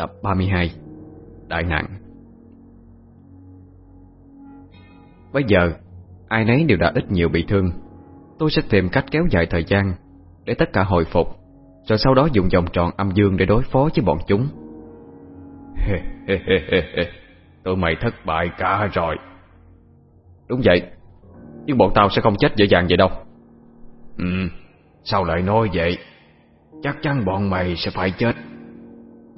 Tập 32 Đại nạn. Bây giờ Ai nấy đều đã ít nhiều bị thương. Tôi sẽ tìm cách kéo dài thời gian Để tất cả hồi phục Rồi sau đó dùng vòng tròn âm dương để đối phó với bọn chúng. Tụi mày thất bại cả rồi. Đúng vậy Nhưng bọn tao sẽ không chết dễ dàng vậy đâu. Ừ Sao lại nói vậy? Chắc chắn bọn mày sẽ phải chết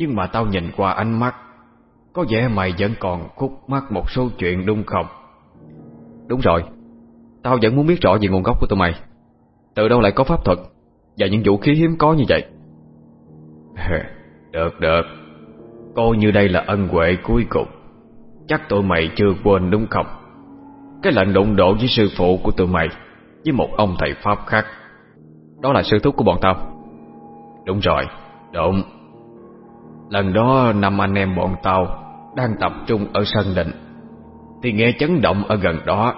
nhưng mà tao nhìn qua ánh mắt Có vẻ mày vẫn còn khúc mắc một số chuyện đúng không? Đúng rồi. Tao vẫn muốn biết rõ về nguồn gốc của tụi mày. Từ đâu lại có pháp thuật Và những vũ khí hiếm có như vậy? Được được. Coi như đây là ân huệ cuối cùng. Chắc tụi mày chưa quên đúng không? Cái lệnh đụng độ với sư phụ của tụi mày Với một ông thầy Pháp khác. Đó là sư thúc của bọn tao. Đúng rồi, đúng Lần đó năm anh em bọn tao Đang tập trung ở sân định Thì nghe chấn động ở gần đó,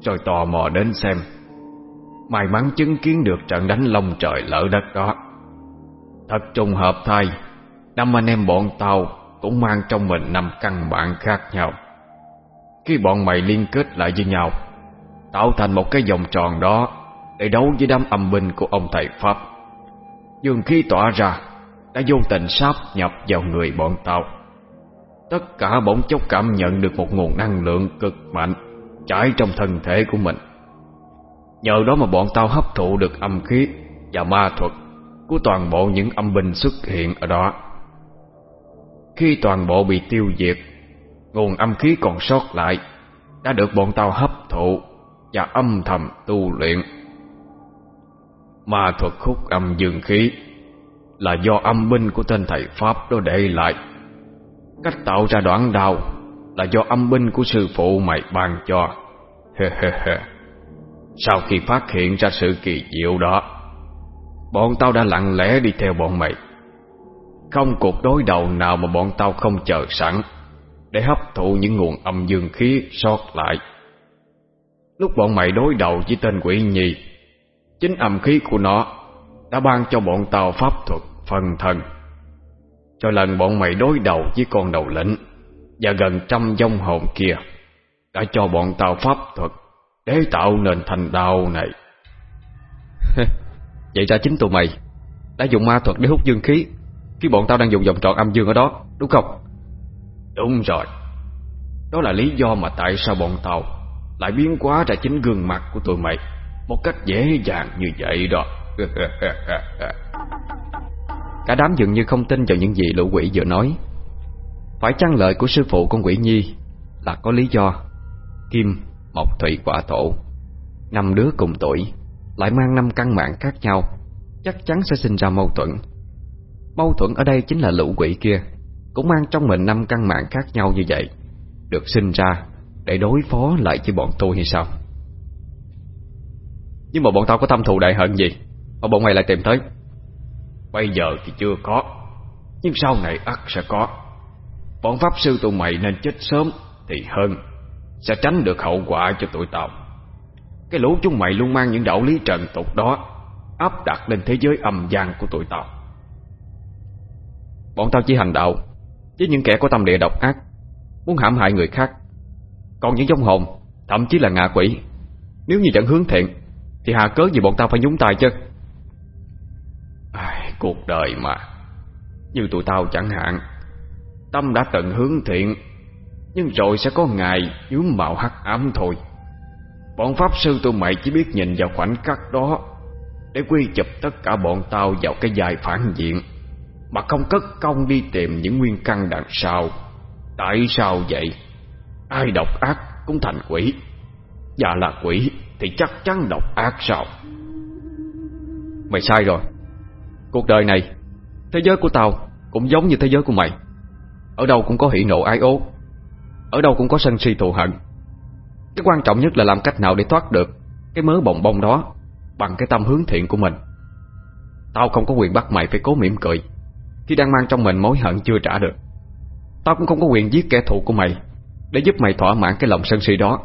Rồi tò mò đến xem. May mắn chứng kiến được trận đánh lông trời lỡ đất đó. Thật trùng hợp thay, Năm anh em bọn tao Cũng mang trong mình năm căn bản khác nhau. Khi bọn mày liên kết lại với nhau, Tạo thành một cái vòng tròn đó Để đấu với đám âm binh của ông thầy Pháp. Dương khí tỏa ra đã vô tình sáp nhập vào người bọn tao. Tất cả bỗng chốc cảm nhận được một nguồn năng lượng cực mạnh Chảy trong thân thể của mình. Nhờ đó mà bọn tao hấp thụ được âm khí Và ma thuật Của toàn bộ những âm binh xuất hiện ở đó. Khi toàn bộ bị tiêu diệt, Nguồn âm khí còn sót lại Đã được bọn tao hấp thụ Và âm thầm tu luyện. Ma thuật khúc âm dương khí là do âm binh của tên thầy Pháp đó để lại. Cách tạo ra đoạn đào Là do âm binh của sư phụ mày ban cho. Sau khi phát hiện ra sự kỳ diệu đó, Bọn tao đã lặng lẽ đi theo bọn mày. Không cuộc đối đầu nào mà bọn tao không chờ sẵn Để hấp thụ những nguồn âm dương khí sót lại. Lúc bọn mày đối đầu với tên quỷ nhi Chính âm khí của nó Đã ban cho bọn tao pháp thuật phần thần Cho lần bọn mày đối đầu với con đầu lĩnh Và gần trăm dông hồn kia Đã cho bọn tao pháp thuật Để tạo nên thành đao này. Vậy ra chính tụi mày Đã dùng ma thuật để hút dương khí Khi bọn tao đang dùng vòng tròn âm dương ở đó Đúng không? Đúng rồi. Đó là lý do mà tại sao bọn tao Lại biến hóa ra chính gương mặt của tụi mày một cách dễ dàng như vậy đó Cả đám dường như không tin vào những gì lũ quỷ vừa nói. Phải chăng lời của sư phụ con quỷ nhi Là có lý do? Kim, Mộc, Thủy, Quả, Thổ Năm đứa cùng tuổi Lại mang năm căn mạng khác nhau Chắc chắn sẽ sinh ra mâu thuẫn. Mâu thuẫn ở đây chính là lũ quỷ kia Cũng mang trong mình năm căn mạng khác nhau như vậy Được sinh ra Để đối phó lại với bọn tôi hay sao? Nhưng mà bọn tao có thâm thù đại hận gì? Mà bọn mày lại tìm tới. Bây giờ thì chưa có. Nhưng sau này ắt sẽ có. Bọn pháp sư tụi mày nên chết sớm Thì hơn, Sẽ tránh được hậu quả cho tụi tao. Cái lũ chúng mày luôn mang những đạo lý trần tục đó, Áp đặt lên thế giới âm gian của tụi tao. Bọn tao chỉ hành đạo Với những kẻ có tâm địa độc ác, Muốn hãm hại người khác. Còn những giống hồn, Thậm chí là ngạ quỷ, Nếu như chẳng hướng thiện, thì hà cớ gì bọn tao phải nhúng tay chứ? Cuộc đời mà. Như tụi tao chẳng hạn, Tâm đã tận hướng thiện, Nhưng rồi sẽ có ngày nhuốm mạo hắc ám thôi. Bọn pháp sư tụi mày chỉ biết nhìn vào khoảnh khắc đó Để quy chụp tất cả bọn tao vào cái dài phản diện, Mà không cất công đi tìm những nguyên căn đằng sau. Tại sao vậy? Ai độc ác cũng thành quỷ. Và là quỷ thì chắc chắn độc ác sao? Mày sai rồi. Cuộc đời này, Thế giới của tao cũng giống như thế giới của mày. Ở đâu cũng có hỷ nộ ai ố, Ở đâu cũng có sân si thù hận. Cái quan trọng nhất là làm cách nào để thoát được Cái mớ bồng bông đó Bằng cái tâm hướng thiện của mình. Tao không có quyền bắt mày phải cố mỉm cười Khi đang mang trong mình mối hận chưa trả được. Tao cũng không có quyền giết kẻ thù của mày Để giúp mày thỏa mãn cái lòng sân si đó.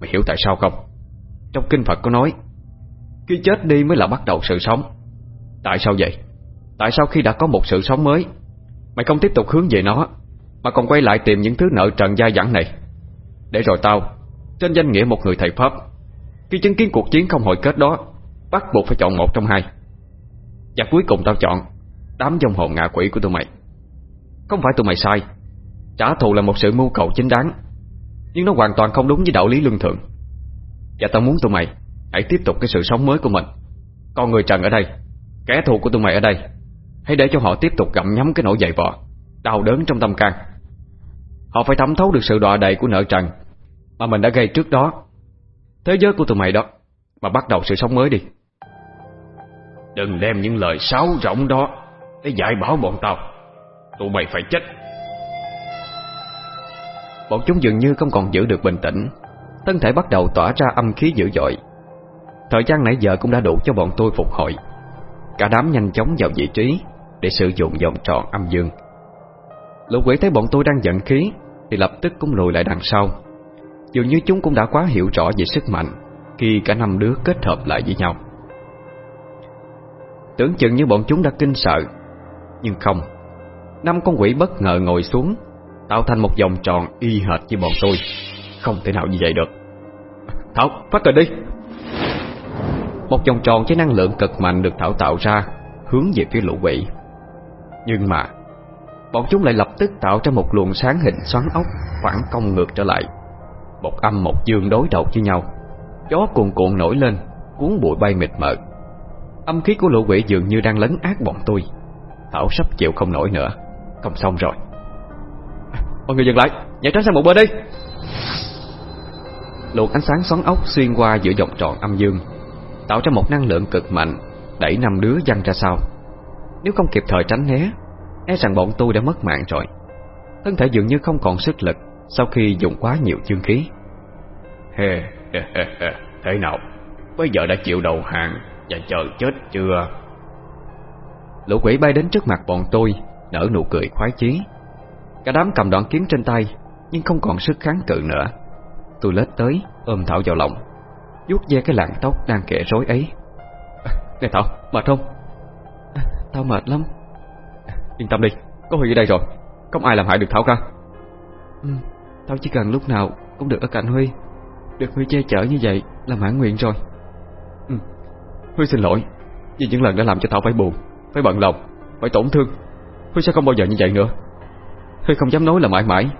Mày hiểu tại sao không? Trong kinh Phật có nói, Khi chết đi mới là bắt đầu sự sống. Tại sao vậy? Tại sao khi đã có một sự sống mới, Mày không tiếp tục hướng về nó, Mà còn quay lại tìm những thứ nợ trần gia dẳng này? Để rồi tao, Trên danh nghĩa một người thầy Pháp, Khi chứng kiến cuộc chiến không hồi kết đó, Bắt buộc phải chọn một trong hai. Và cuối cùng tao chọn Đám dòng hồn ngạ quỷ của tụi mày. Không phải tụi mày sai, Trả thù là một sự mưu cầu chính đáng, Nhưng nó hoàn toàn không đúng với đạo lý lương thượng Và tao muốn tụi mày Hãy tiếp tục cái sự sống mới của mình. Con người Trần ở đây Kẻ thù của tụi mày ở đây Hãy để cho họ tiếp tục gặm nhấm cái nỗi dày vò Đau đớn trong tâm can. Họ phải thấm thấu được sự đọa đầy của nợ trần Mà mình đã gây trước đó Thế giới của tụi mày đó Mà bắt đầu sự sống mới đi. Đừng đem những lời sáo rỗng đó Để dạy bảo bọn tao. Tụi mày phải chết. Bọn chúng dường như không còn giữ được bình tĩnh. Thân thể bắt đầu tỏa ra âm khí dữ dội. Thời gian nãy giờ cũng đã đủ cho bọn tôi phục hồi Cả đám nhanh chóng vào vị trí Để sử dụng vòng tròn âm dương. Lũ quỷ thấy bọn tôi đang giận khí Thì lập tức cũng lùi lại đằng sau. Dường như chúng cũng đã quá hiểu rõ về sức mạnh Khi cả năm đứa kết hợp lại với nhau. Tưởng chừng như bọn chúng đã kinh sợ Nhưng không. Năm con quỷ bất ngờ ngồi xuống Tạo thành một vòng tròn y hệt như bọn tôi. Không thể nào như vậy được. Thảo, phát cờ đi. Một vòng tròn với năng lượng cực mạnh được Thảo tạo ra Hướng về phía lũ quỷ. Nhưng mà Bọn chúng lại lập tức tạo ra một luồng sáng hình xoắn ốc Phản công ngược trở lại. Một âm một dương đối đầu với nhau. Gió cuồn cuộn nổi lên Cuốn bụi bay mịt mờ. Âm khí của lũ quỷ dường như đang lấn át bọn tôi. Thảo sắp chịu không nổi nữa. Không xong rồi. Mọi người dừng lại, nhảy tránh sang một bên đi. Luồng ánh sáng xoắn ốc xuyên qua giữa vòng tròn âm dương. Tạo ra một năng lượng cực mạnh Đẩy năm đứa văng ra sau. Nếu không kịp thời tránh né E rằng bọn tôi đã mất mạng rồi. Thân thể dường như không còn sức lực Sau khi dùng quá nhiều chương khí. Thế nào? Bây giờ đã chịu đầu hàng Và chờ chết chưa? Lũ quỷ bay đến trước mặt bọn tôi Nở nụ cười khoái chí. Cả đám cầm đoạn kiếm trên tay Nhưng không còn sức kháng cự nữa. Tôi lết tới ôm Thảo vào lòng vuốt ve cái làn tóc đang kệ rối ấy. Nè Thảo, mệt không? À, tao mệt lắm. Yên tâm đi, có Huy ở đây rồi. Không ai làm hại được Thảo cả. Ừ, Tao chỉ cần lúc nào cũng được ở cạnh Huy. Được Huy che chở như vậy là mãn nguyện rồi. Ừ. Huy xin lỗi Vì những lần đã làm cho Thảo phải buồn Phải bận lòng, phải tổn thương. Huy sẽ không bao giờ như vậy nữa. Huy không dám nói là mãi mãi.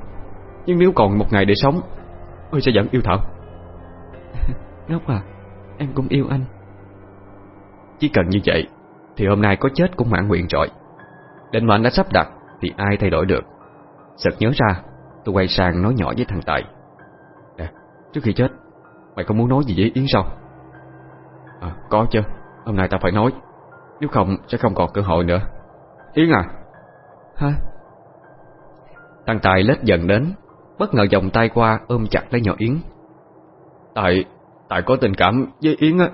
Nhưng nếu còn một ngày để sống Huy sẽ vẫn yêu Thảo Ngốc à Em cũng yêu anh. Chỉ cần như vậy Thì hôm nay có chết cũng mãn nguyện rồi. Định mệnh đã sắp đặt Thì ai thay đổi được? Sực nhớ ra Tôi quay sang nói nhỏ với thằng Tài. Nè Trước khi chết Mày có muốn nói gì với Yến sao? À có chứ Hôm nay ta phải nói. Nếu không sẽ không còn cơ hội nữa. Yến à. Hả? Thằng Tài lết dần đến Bất ngờ vòng tay qua ôm chặt lấy nhỏ Yến. Tài tại có tình cảm với Yến á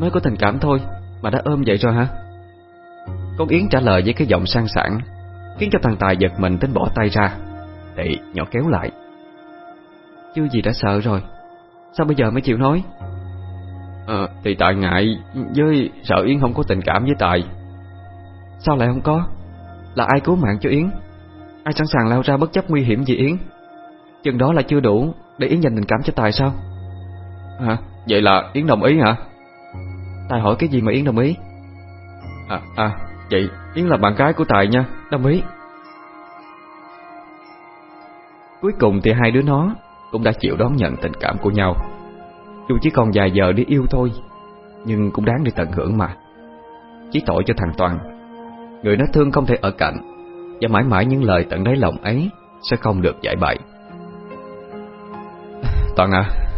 Mới có tình cảm thôi Mà đã ôm vậy rồi hả? Con Yến trả lời với cái giọng sang sảng Khiến cho thằng Tài giật mình tính bỏ tay ra Thì nhỏ kéo lại. Chưa gì đã sợ rồi Sao bây giờ mới chịu nói? À, Thì Tài ngại Với sợ Yến không có tình cảm với Tài. Sao lại không có? Là ai cứu mạng cho Yến? Ai sẵn sàng lao ra bất chấp nguy hiểm vì Yến? Chừng đó là chưa đủ Để Yến dành tình cảm cho Tài sao? Hả? Vậy là Yến đồng ý hả? Tài hỏi cái gì mà Yến đồng ý? À, à, vậy Yến là bạn gái của Tài nha, đồng ý Cuối cùng thì hai đứa nó cũng đã chịu đón nhận tình cảm của nhau Dù chỉ còn vài giờ để yêu thôi Nhưng cũng đáng để tận hưởng mà Chỉ tội cho thằng Toàn Người nó thương không thể ở cạnh Và mãi mãi những lời tận đáy lòng ấy Sẽ không được giải bày Toàn à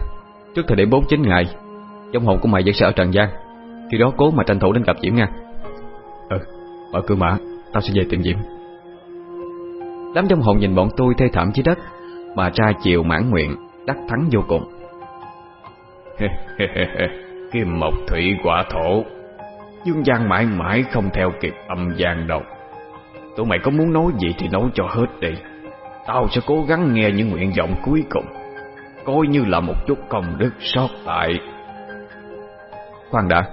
Trước thời điểm 49 ngày Trong hồn của mày vẫn sẽ ở Trần gian. Khi đó cố mà tranh thủ đến gặp Diễm nha. Ừ, mở cửa mã Tao sẽ về tìm Diễm. Đám trong hồn nhìn bọn tôi thê thảm dưới đất Mà ra chiều mãn nguyện Đắc thắng vô cùng. Kim mộc thủy quả thổ. Dương gian mãi mãi không theo kịp âm gian đâu. Tụi mày có muốn nói gì thì nói cho hết đi. Tao sẽ cố gắng nghe những nguyện vọng cuối cùng Coi như là một chút công đức sót lại Khoan đã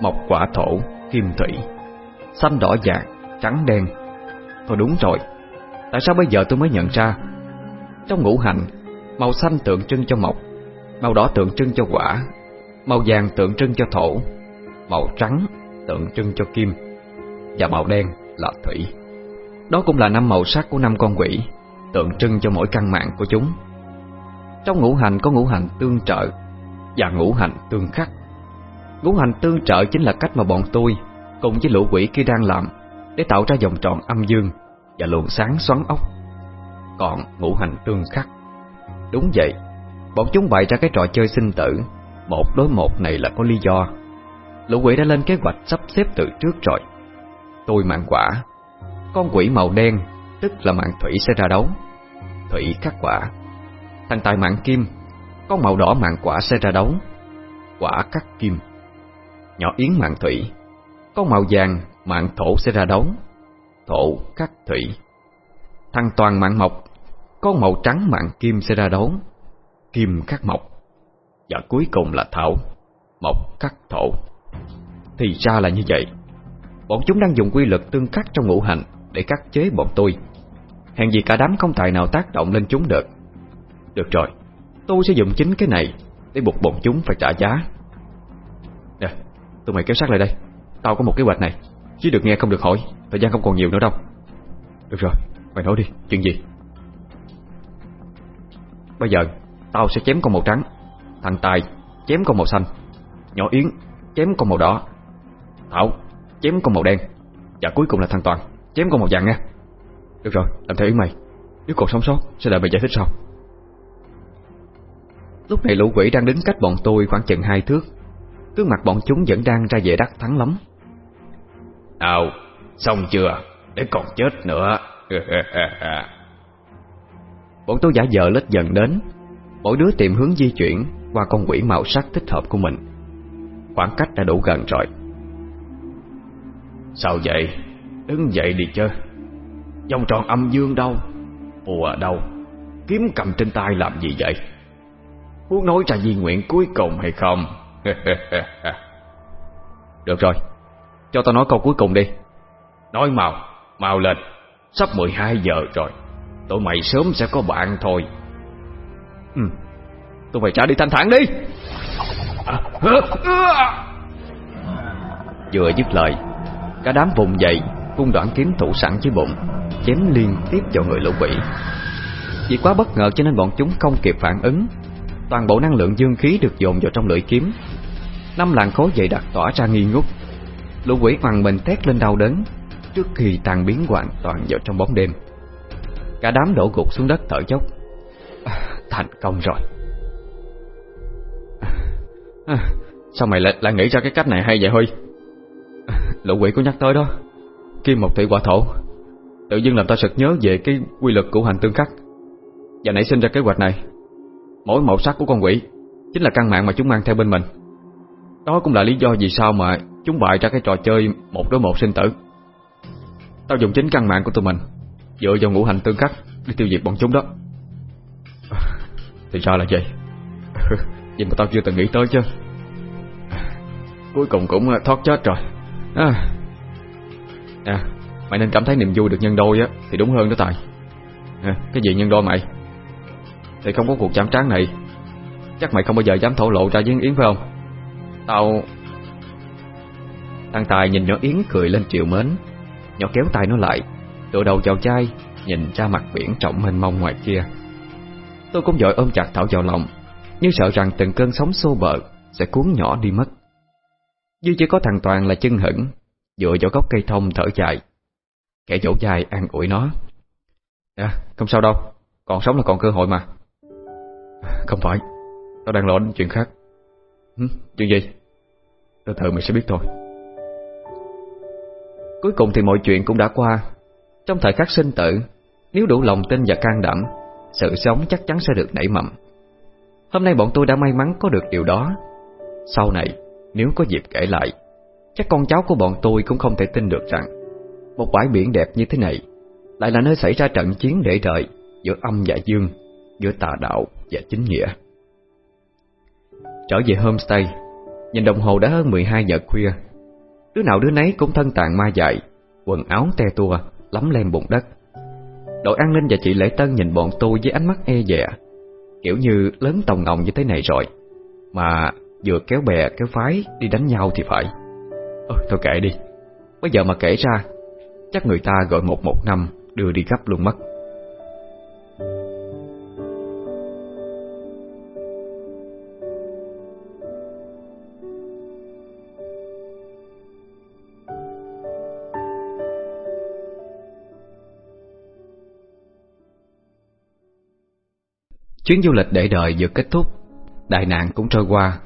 Mộc quả thổ, kim thủy Xanh đỏ vàng, trắng đen. Thôi đúng rồi Tại sao bây giờ tôi mới nhận ra? Trong ngũ hành Màu xanh tượng trưng cho mộc Màu đỏ tượng trưng cho quả Màu vàng tượng trưng cho thổ Màu trắng tượng trưng cho kim Và màu đen là thủy. Đó cũng là năm màu sắc của năm con quỷ Tượng trưng cho mỗi căn mạng của chúng. Trong ngũ hành có ngũ hành tương trợ Và ngũ hành tương khắc. Ngũ hành tương trợ chính là cách mà bọn tôi Cùng với lũ quỷ kia đang làm Để tạo ra vòng tròn âm dương Và luồng sáng xoắn ốc. Còn ngũ hành tương khắc. Đúng vậy, Bọn chúng bày ra cái trò chơi sinh tử. Một đối một này là có lý do. Lũ quỷ đã lên kế hoạch sắp xếp từ trước rồi. Tôi mạng quả, Con quỷ màu đen, Tức là mạng thủy sẽ ra đấu. Thủy khắc quả. Thằng tài mạng kim, có màu đỏ mạng quả sẽ ra đấu. Quả cắt kim. Nhỏ yến mạng thủy, có màu vàng mạng thổ sẽ ra đấu. Thổ cắt thủy. Thằng toàn mạng mộc, có màu trắng mạng kim sẽ ra đấu. Kim khắc mộc. Và cuối cùng là thảo, Mộc khắc thổ. Thì ra là như vậy. Bọn chúng đang dùng quy luật tương khắc trong ngũ hành Để cắt chế bọn tôi. Hèn gì cả đám không tài nào tác động lên chúng được. Được rồi Tôi sẽ dùng chính cái này Để buộc bọn chúng phải trả giá. Nè, Tụi mày kéo sát lại đây. Tao có một kế hoạch này. Chỉ được nghe không được hỏi, Thời gian không còn nhiều nữa đâu. Được rồi, Mày nói đi, Chuyện gì? Bây giờ, Tao sẽ chém con màu trắng. Thằng Tài, Chém con màu xanh. Nhỏ Yến, Chém con màu đỏ. Thảo, Chém con màu đen. Và cuối cùng là thằng Toàn, Chém con màu vàng nha. Được rồi, Làm theo ý mày. Nếu còn sống sót, Sẽ đợi mày giải thích sau. Lúc này lũ quỷ đang đứng cách bọn tôi khoảng chừng hai thước. Gương mặt bọn chúng vẫn đang ra vẻ đắc thắng lắm. Nào Xong chưa? Để còn chết nữa. Bọn tôi giả vờ lết dần đến. Mỗi đứa tìm hướng di chuyển Qua con quỷ màu sắc thích hợp của mình. Khoảng cách đã đủ gần rồi. Sao vậy? Đứng dậy đi chứ. Vòng tròn âm dương đâu? Bùa đâu? Kiếm cầm trên tay làm gì vậy Muốn nói ra di nguyện cuối cùng hay không? Được rồi, Cho tao nói câu cuối cùng đi. Nói mau Mau lên. Sắp 12 giờ rồi, Tụi mày sớm sẽ có bạn thôi. Ừ Tụi mày trả đi thanh thản đi. Vừa dứt lời, Cả đám vùng dậy, Cung đoạn kiếm thủ sẵn dưới bụng, Chém liên tiếp vào người lũ quỷ Vì quá bất ngờ cho nên bọn chúng không kịp phản ứng Toàn bộ năng lượng dương khí được dồn vào trong lưỡi kiếm. Năm làn khối dày đặc tỏa ra nghi ngút. Lũ quỷ hoàng mình thét lên đau đớn Trước khi tan biến hoàn toàn vào trong bóng đêm. Cả đám đổ gục xuống đất thở dốc. À, Thành công rồi. À, à Sao mày lại, lại nghĩ ra cái cách này hay vậy Huy? À, lũ quỷ có nhắc tới đó. Kim một thủy quả thổ. Tự dưng làm ta sực nhớ về cái quy luật của hành tương khắc. Và nảy sinh ra kế hoạch này Mỗi màu sắc của con quỷ Chính là căn mạng mà chúng mang theo bên mình. Đó cũng là lý do vì sao mà Chúng bại ra cái trò chơi một đối một sinh tử. Tao dùng chính căn mạng của tụi mình Dựa vào ngũ hành tương khắc Để tiêu diệt bọn chúng đó. Thì sao là vậy. Vậy mà tao chưa từng nghĩ tới chứ. Cuối cùng cũng thoát chết rồi. À. à Mày nên cảm thấy niềm vui được nhân đôi á Thì đúng hơn đó Tài. À, Cái gì nhân đôi mày? Thì không có cuộc chạm trán này. Chắc mày không bao giờ dám thổ lộ ra với Yến phải không? Tao Thằng Tài nhìn nhỏ Yến cười lên triệu mến. Nhỏ kéo tay nó lại, Tựa đầu vào chai, Nhìn ra mặt biển trọng mênh mông ngoài kia. Tôi cũng dội ôm chặt Thảo vào lòng, Như sợ rằng từng cơn sóng xô bờ Sẽ cuốn nhỏ đi mất. Duy chỉ có thằng Toàn là chân hững, Dựa vào gốc cây thông thở dài. Kẻ dỗ dài an ủi nó. À không sao đâu, Còn sống là còn cơ hội mà. Không phải Tao đang lo đến chuyện khác. Hử? Chuyện gì? Từ từ mày sẽ biết thôi. Cuối cùng thì mọi chuyện cũng đã qua. Trong thời khắc sinh tử, Nếu đủ lòng tin và can đảm, Sự sống chắc chắn sẽ được nảy mầm. Hôm nay bọn tôi đã may mắn có được điều đó. Sau này, Nếu có dịp kể lại, Chắc con cháu của bọn tôi cũng không thể tin được rằng Một bãi biển đẹp như thế này Lại là nơi xảy ra trận chiến để đời Giữa âm và dương. Giữa tà đạo và chính nghĩa. Trở về homestay, Nhìn đồng hồ đã hơn 12 giờ khuya. Đứa nào đứa nấy cũng thân tàn ma dại, Quần áo te tua lắm lem bụng đất. Đội an ninh và chị Lễ Tân nhìn bọn tôi với ánh mắt e dè, Kiểu như lớn tòng ngọng như thế này rồi, Mà vừa kéo bè, kéo phái đi đánh nhau thì phải. Ôi thôi kệ đi. Bây giờ mà kể ra, Chắc người ta gọi một một năm đưa đi gấp luôn mất. Chuyến du lịch để đời vừa kết thúc Đại nạn cũng trôi qua.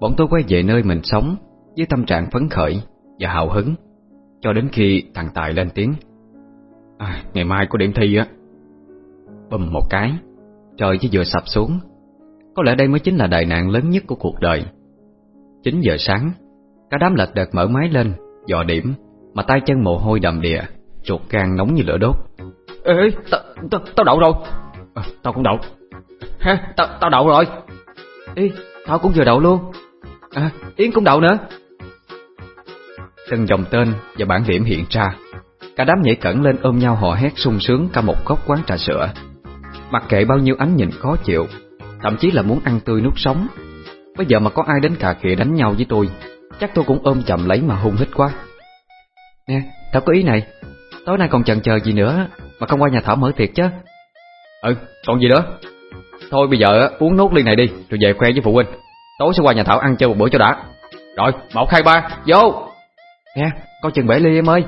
Bọn tôi quay về nơi mình sống Với tâm trạng phấn khởi Và hào hứng Cho đến khi thằng Tài lên tiếng. À, Ngày mai có điểm thi á. Bùm một cái Trời chỉ vừa sập xuống. Có lẽ đây mới chính là đại nạn lớn nhất của cuộc đời. 9 giờ sáng Cả đám lệch đợt mở máy lên Dò điểm Mà tay chân mồ hôi đầm đìa Ruột gan nóng như lửa đốt. Ê, tao tao đậu rồi. À, Tao cũng đậu Ha, tao, tao đậu rồi. Ý, tao cũng vừa đậu luôn. À, Yến cũng đậu nữa. Từng dòng tên và bản điểm hiện ra. Cả đám nhảy cẩn lên ôm nhau hò hét sung sướng cả một góc quán trà sữa. Mặc kệ bao nhiêu ánh nhìn khó chịu Thậm chí là muốn ăn tươi nuốt sống. Bây giờ mà có ai đến cà khịa đánh nhau với tôi Chắc tôi cũng ôm chầm lấy mà hung hít quá. Nè, tao có ý này. Tối nay còn chần chờ gì nữa Mà không qua nhà Thảo mở tiệc chứ? Ừ, còn gì nữa Thôi bây giờ uống nốt ly này đi Rồi về khoe với phụ huynh. Tối sẽ qua nhà Thảo ăn chơi một bữa cho đã. Rồi, một hai ba, vô. Nghe, coi chừng bể ly em ơi.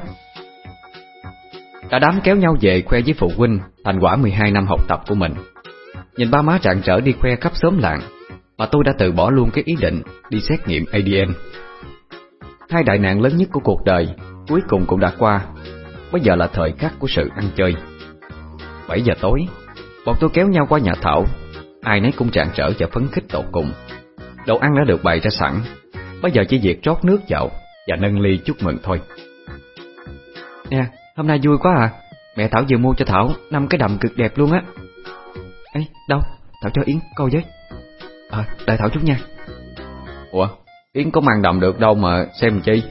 Cả đám kéo nhau về khoe với phụ huynh Thành quả 12 năm học tập của mình. Nhìn ba má trạng trở đi khoe khắp xóm làng Mà tôi đã từ bỏ luôn cái ý định Đi xét nghiệm ADN Hai đại nạn lớn nhất của cuộc đời Cuối cùng cũng đã qua. Bây giờ là thời khắc của sự ăn chơi. 7 giờ tối Bọn tôi kéo nhau qua nhà Thảo Ai nấy cũng trạng trở và phấn khích tột cùng. Đồ ăn đã được bày ra sẵn. Bây giờ chỉ việc trót nước vào Và nâng ly chúc mừng thôi. Nè, hôm nay vui quá à. Mẹ Thảo vừa mua cho Thảo năm cái đầm cực đẹp luôn á. Ê, đâu? Thảo cho Yến coi với. À, đợi Thảo chút nha. Ủa, Yến có mang đầm được đâu mà xem chi?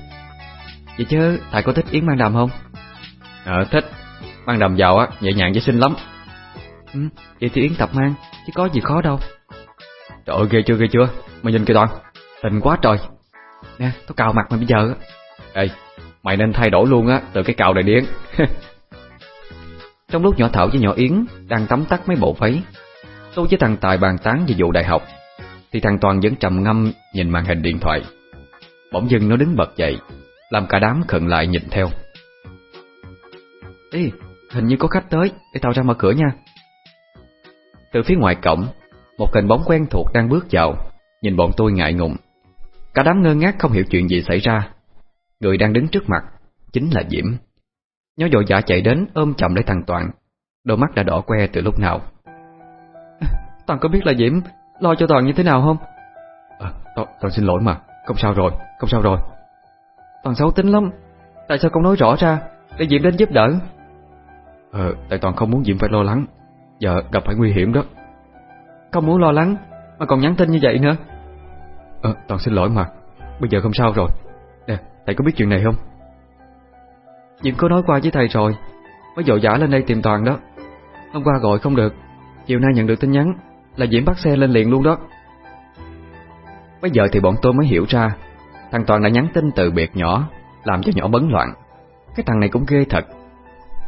Vậy chứ, thầy có thích Yến mang đầm không? Ờ, thích. Mang đầm vào á, nhẹ nhàng với xinh lắm. Ừ, vậy thì Yến tập mang Chứ có gì khó đâu. Trời ơi, ghê chưa ghê chưa? Mày nhìn kìa Toàn Tình quá trời. Nè, tao cào mặt mày bây giờ Ê, mày nên thay đổi luôn á, Từ cái cào này điên. Trong lúc nhỏ Thảo với nhỏ Yến Đang tắm tắt mấy bộ váy, Tôi với thằng Tài bàn tán về vụ đại học, Thì thằng Toàn vẫn trầm ngâm Nhìn màn hình điện thoại. Bỗng dưng nó đứng bật dậy, Làm cả đám khẩn lại nhìn theo. Ê, hình như có khách tới. Để tao ra mở cửa nha từ phía ngoài cổng Một hình bóng quen thuộc đang bước vào. Nhìn bọn tôi ngại ngùng. Cả đám ngơ ngác không hiểu chuyện gì xảy ra. Người đang đứng trước mặt Chính là Diễm. Nhó dội dạ chạy đến ôm chầm lấy thằng Toàn. Đôi mắt đã đỏ que từ lúc nào. Toàn có biết là Diễm Lo cho Toàn như thế nào không? À, Toàn, Toàn xin lỗi mà. Không sao rồi, không sao rồi. Toàn xấu tính lắm. Tại sao không nói rõ ra Để Diễm đến giúp đỡ? Ờ, tại Toàn không muốn Diễm phải lo lắng Giờ gặp phải nguy hiểm đó. Không muốn lo lắng Mà còn nhắn tin như vậy nữa. Ờ, Toàn xin lỗi mà. Bây giờ không sao rồi. Nè, thầy có biết chuyện này không? Diệm có nói qua với thầy rồi. Mới dội dã lên đây tìm Toàn đó. Hôm qua gọi không được. Chiều nay nhận được tin nhắn Là Diễm bắt xe lên liền luôn đó. Bây giờ thì bọn tôi mới hiểu ra. Thằng Toàn đã nhắn tin từ biệt nhỏ Làm cho nhỏ bấn loạn. Cái thằng này cũng ghê thật.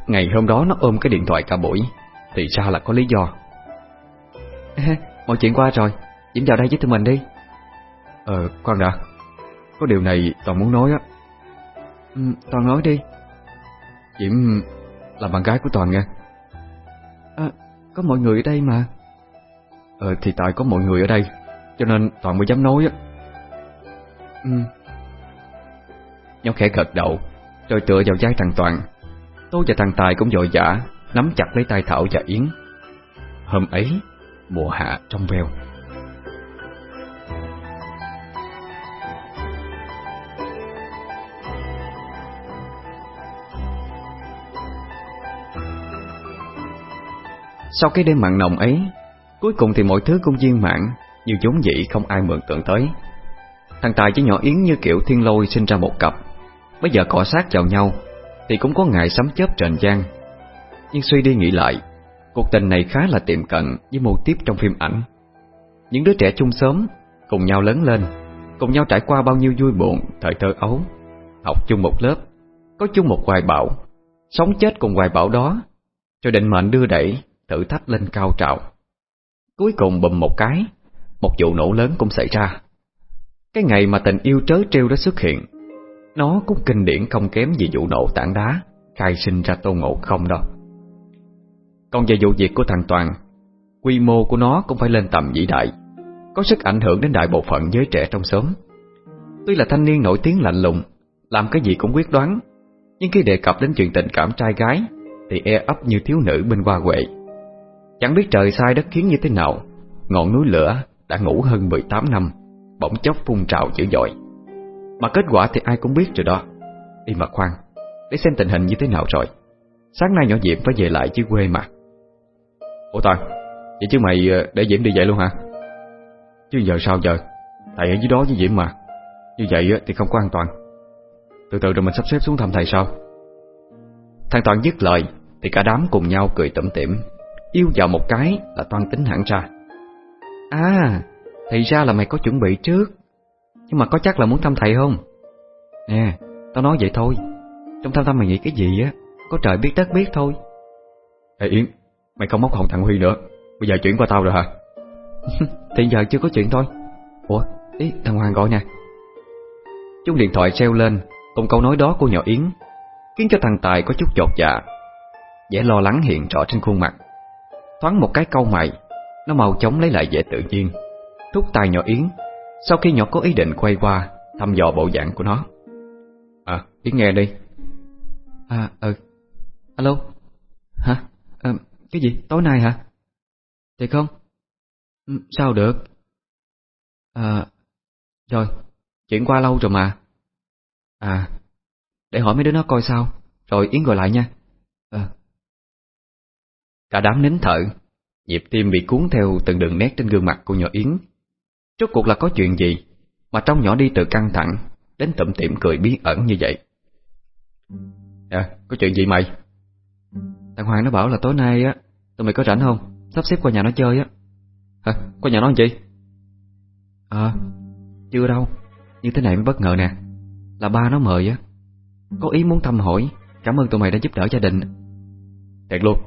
Ngày hôm đó nó ôm cái điện thoại cả buổi thì ra là có lý do. Mọi chuyện qua rồi. Diễm vào đây với tụi mình đi. Ờ, khoan đã. Có điều này Toàn muốn nói á. Ừ, Toàn nói đi. Diễm là bạn gái của Toàn nha. À, Có mọi người ở đây mà. Ờ, thì tại có mọi người ở đây Cho nên Toàn mới dám nói á. Ừ. Nhóc khẽ gật đầu Rồi tựa vào vai thằng Toàn. Tôi và thằng Tài cũng dội dã Nắm chặt lấy tay Thảo và Yến. Hôm ấy, Mùa hạ trong veo. Sau cái đêm mặn nồng ấy, Cuối cùng thì mọi thứ cũng viên mãn Như vốn dĩ không ai mượn tượng tới. Thằng Tài với nhỏ Yến như kiểu thiên lôi sinh ra một cặp. Bây giờ cọ sát vào nhau, Thì cũng có ngày sấm chớp trần gian. Nhưng suy đi nghĩ lại, Cuộc tình này khá là tiệm cận Với mô tiếp trong phim ảnh. Những đứa trẻ chung sớm Cùng nhau lớn lên, Cùng nhau trải qua bao nhiêu vui buồn, Thời thơ ấu. Học chung một lớp, Có chung một hoài bão, Sống chết cùng hoài bão đó, Cho định mệnh đưa đẩy, Thử thách lên cao trào. Cuối cùng bùm một cái, Một vụ nổ lớn cũng xảy ra. Cái ngày mà tình yêu trớ trêu đó xuất hiện, Nó cũng kinh điển không kém gì vụ nổ tảng đá, Khai sinh ra tô ngộ không đâu. Còn về vụ việc của thằng Toàn, Quy mô của nó cũng phải lên tầm vĩ đại, Có sức ảnh hưởng đến đại bộ phận giới trẻ trong xóm. Tuy là thanh niên nổi tiếng lạnh lùng, Làm cái gì cũng quyết đoán, Nhưng khi đề cập đến chuyện tình cảm trai gái, Thì e ấp như thiếu nữ bên hoa huệ. Chẳng biết trời sai đất khiến như thế nào, Ngọn núi lửa đã ngủ hơn 18 năm, Bỗng chốc phun trào dữ dội. Mà kết quả thì ai cũng biết rồi đó. Đi mà khoan, Để xem tình hình như thế nào rồi. Sáng nay nhỏ Diệm phải về lại chứ quê mà. Ủa Toàn, Vậy chứ mày ờ, để Diễm đi vậy luôn hả? Chứ giờ sao giờ? Thầy ở dưới đó với Diễm mà. Như vậy thì không có an toàn. Từ từ rồi mình sắp xếp xuống thăm thầy sao Thằng Toàn dứt lời, Thì cả đám cùng nhau cười tẩm tỉm. Yêu vào một cái là toan tính hẳn ra. À Thì ra là mày có chuẩn bị trước. Nhưng mà có chắc là muốn thăm thầy không? Nè, Tao nói vậy thôi. Trong thăm thăm mày nghĩ cái gì á, Có trời biết đất biết thôi. Ê Yến Mày không móc hồn thằng Huy nữa. Bây giờ chuyển qua tao rồi hả? Thì giờ chưa có chuyện thôi. Ủa ý thằng Hoàng gọi nè. Chung điện thoại treo lên Cùng câu nói đó của nhỏ Yến Khiến cho thằng Tài có chút chột dạ. Vẻ lo lắng hiện rõ trên khuôn mặt. Thoáng một cái câu mày Nó mau chóng lấy lại vẻ tự nhiên. Thúc tay nhỏ Yến Sau khi nhỏ có ý định quay qua Thăm dò bộ dạng của nó. À Yến nghe đi. À ừ. Alo. Hả cái gì? Tối nay hả? Thiệt không? Ừ, sao được? À Rồi, Chuyện qua lâu rồi mà. À Để hỏi mấy đứa nó coi sao. Rồi Yến gọi lại nha. À Cả đám nín thở. Nhịp tim bị cuốn theo từng đường nét trên gương mặt của nhỏ Yến. Rốt cuộc là có chuyện gì Mà trong nhỏ đi từ căng thẳng Đến tụm tiệm cười bí ẩn như vậy? À có chuyện gì mày? Thằng Hoàng nó bảo là tối nay á, Tụi mày có rảnh không? Sắp xếp qua nhà nó chơi á. Hả? Qua nhà nó làm gì? À chưa đâu. Như thế này mới bất ngờ nè. Là ba nó mời á. Có ý muốn thăm hỏi. Cảm ơn tụi mày đã giúp đỡ gia đình. Thiệt luôn.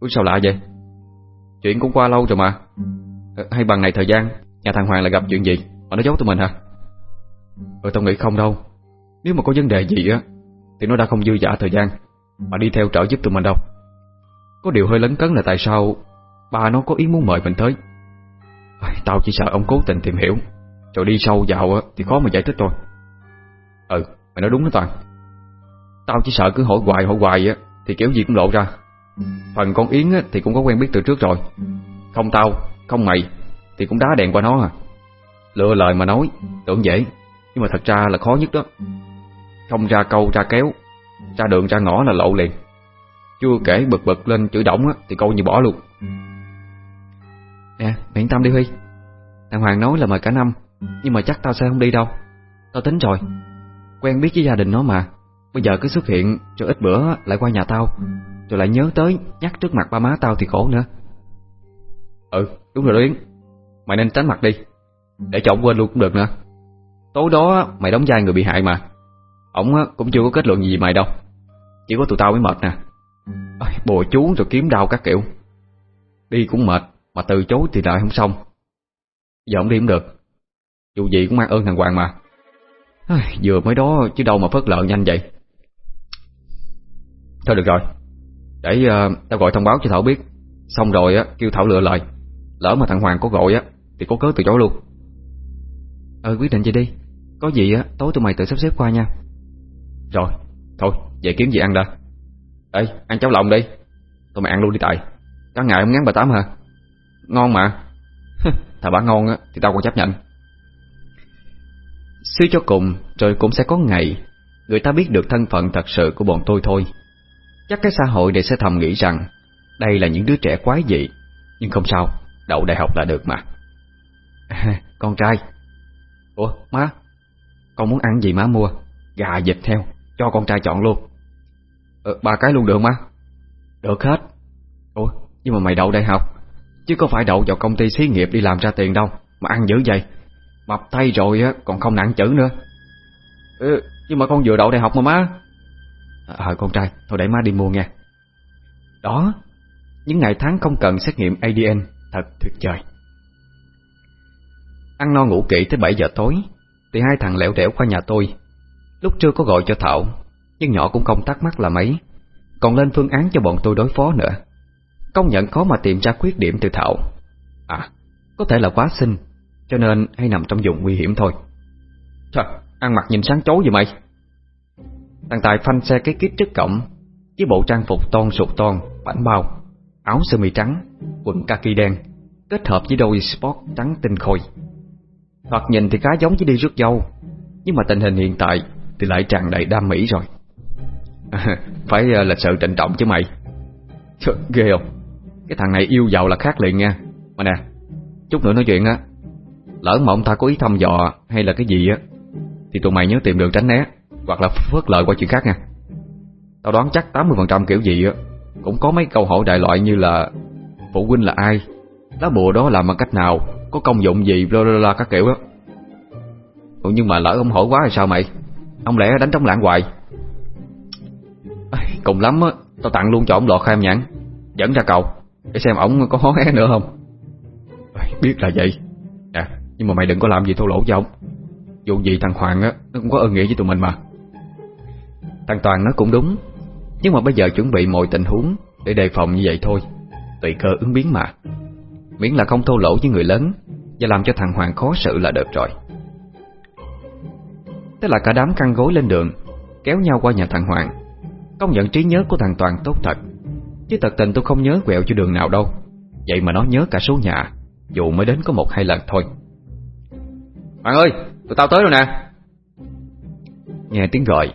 Ủa, sao lạ vậy? Chuyện cũng qua lâu rồi mà. Ờ, hay bằng này thời gian, Nhà thằng Hoàng lại gặp chuyện gì? Mà nó giấu tụi mình hả? Ừ tao nghĩ không đâu. Nếu mà có vấn đề gì á, Thì nó đã không dư giả thời gian Mà đi theo trợ giúp tụi mình đâu. Có điều hơi lấn cấn là tại sao Ba nó có ý muốn mời mình tới? Tao chỉ sợ ông cố tình tìm hiểu. Rồi đi sâu vào thì khó mà giải thích thôi. Ừ mày nói đúng đó Toàn. Tao chỉ sợ cứ hỏi hoài hỏi hoài á Thì kiểu gì cũng lộ ra. Phần con Yến thì cũng có quen biết từ trước rồi. Không tao, không mày Thì cũng đá đèn qua nó à. Lựa lời mà nói, tưởng dễ Nhưng mà thật ra là khó nhất đó. Không ra câu ra kéo Ra đường ra ngõ là lộ liền. Chưa kể bực bực lên chửi động Thì câu như bỏ luôn. Nè, miễn tâm đi Huy. Thằng Hoàng nói là mời cả năm Nhưng mà chắc tao sẽ không đi đâu. Tao tính rồi. Quen biết với gia đình nó mà. Bây giờ cứ xuất hiện cho ít bữa lại qua nhà tao. Rồi lại nhớ tới nhắc trước mặt ba má tao thì khổ nữa. Ừ đúng rồi đó Yến. Mày nên tránh mặt đi. Để cho ông quên luôn cũng được nữa. Tối đó mày đóng vai người bị hại mà. Ông cũng chưa có kết luận gì mày đâu. Chỉ có tụi tao mới mệt nè. Bồ chú rồi kiếm đau các kiểu. Đi cũng mệt Mà từ chối thì đợi không xong. Giờ không đi cũng được. Dù gì cũng mang ơn thằng Hoàng mà. Vừa mới đó chứ đâu mà phớt lờ nhanh vậy. Thôi được rồi. Để uh, tao gọi thông báo cho Thảo biết. Xong rồi á kêu Thảo lựa lời. Lỡ mà thằng Hoàng có gọi á Thì có cớ từ chối luôn. Ờ quyết định vậy đi. Có gì á tối tụi mày tự sắp xếp qua nha. Rồi thôi về kiếm gì ăn đã. Ê, ăn cháo lòng đi. Thôi mày ăn luôn đi tại Cả ngày không ngán bà Tám hả? Ngon mà. Thà bà ngon á, thì tao còn chấp nhận. Suy cho cùng Rồi cũng sẽ có ngày, Người ta biết được thân phận thật sự của bọn tôi thôi. Chắc cái xã hội này sẽ thầm nghĩ rằng, Đây là những đứa trẻ quái dị, Nhưng không sao, Đậu đại học là được mà. Con trai. Ủa, má? Con muốn ăn gì má mua? Gà vịt theo Cho con trai chọn luôn ờ, Ba cái luôn được má? Được hết. Ủa nhưng mà mày đậu đại học. Chứ có phải đậu vào công ty xí nghiệp đi làm ra tiền đâu Mà ăn dữ vậy. Mập tay rồi á còn không nặng chữ nữa. Ừ, Nhưng mà con vừa đậu đại học mà má. À con trai Thôi để má đi mua nha Đó Những ngày tháng không cần xét nghiệm ADN Thật tuyệt vời. Ăn no ngủ kỹ tới 7 giờ tối Thì hai thằng lẻo đẻo qua nhà tôi. Lúc trưa có gọi cho Thảo nhưng nhỏ cũng không thắc mắc là mấy. Còn lên phương án cho bọn tôi đối phó nữa. Công nhận khó mà tìm ra khuyết điểm từ Thảo. À Có thể là quá xinh, Cho nên hay nằm trong vùng nguy hiểm thôi. Trời, Ăn mặc nhìn sáng chấu vậy mày. Thằng Tài phanh xe cái kít trước cổng Với bộ trang phục ton sụt ton Bảnh bao, Áo sơ mi trắng, Quần kaki đen, Kết hợp với đôi sport trắng tinh khôi. Thoạt nhìn thì khá giống với đi rước dâu, Nhưng mà tình hình hiện tại Thì lại tràn đầy đam mỹ rồi. Phải là lịch sự trịnh trọng chứ mày. Trời, ghê không? Cái thằng này yêu giàu là khác liền nha. Mà nè Chút nữa nói chuyện á. Lỡ mà ông ta có ý thăm dò hay là cái gì á Thì tụi mày nhớ tìm đường tránh né Hoặc là phớt lợi qua chuyện khác nha. Tao đoán chắc 80% kiểu gì á Cũng có mấy câu hỏi đại loại như là Phụ huynh là ai? Lá bùa đó làm bằng cách nào? Có công dụng gì? Bla bla bla các kiểu á. Ủa Nhưng mà lỡ ông hỏi quá thì sao mày? Ông lẽ đánh trống lãng hoài. Cùng lắm á Tao tặng luôn cho ổng lọt khai nhãn. Dẫn ra cầu Để xem ổng có hó hé nữa không. Biết là vậy. À, Nhưng mà mày đừng có làm gì thô lỗ cho ổng. Dù gì thằng Hoàng á Nó cũng có ơn nghĩa với tụi mình mà. Thằng Toàn nó cũng đúng Nhưng mà bây giờ chuẩn bị mọi tình huống Để đề phòng như vậy thôi. Tùy cơ ứng biến mà. Miễn là không thô lỗ với người lớn Và làm cho thằng Hoàng khó xử là được rồi. Thế là cả đám căng gối lên đường Kéo nhau qua nhà thằng Hoàng. Công nhận trí nhớ của thằng Toàn tốt thật. Chứ thật tình tôi không nhớ quẹo cho đường nào đâu. Vậy mà nó nhớ cả số nhà Dù mới đến có một hai lần thôi. Hoàng ơi, tụi tao tới rồi nè. Nghe tiếng gọi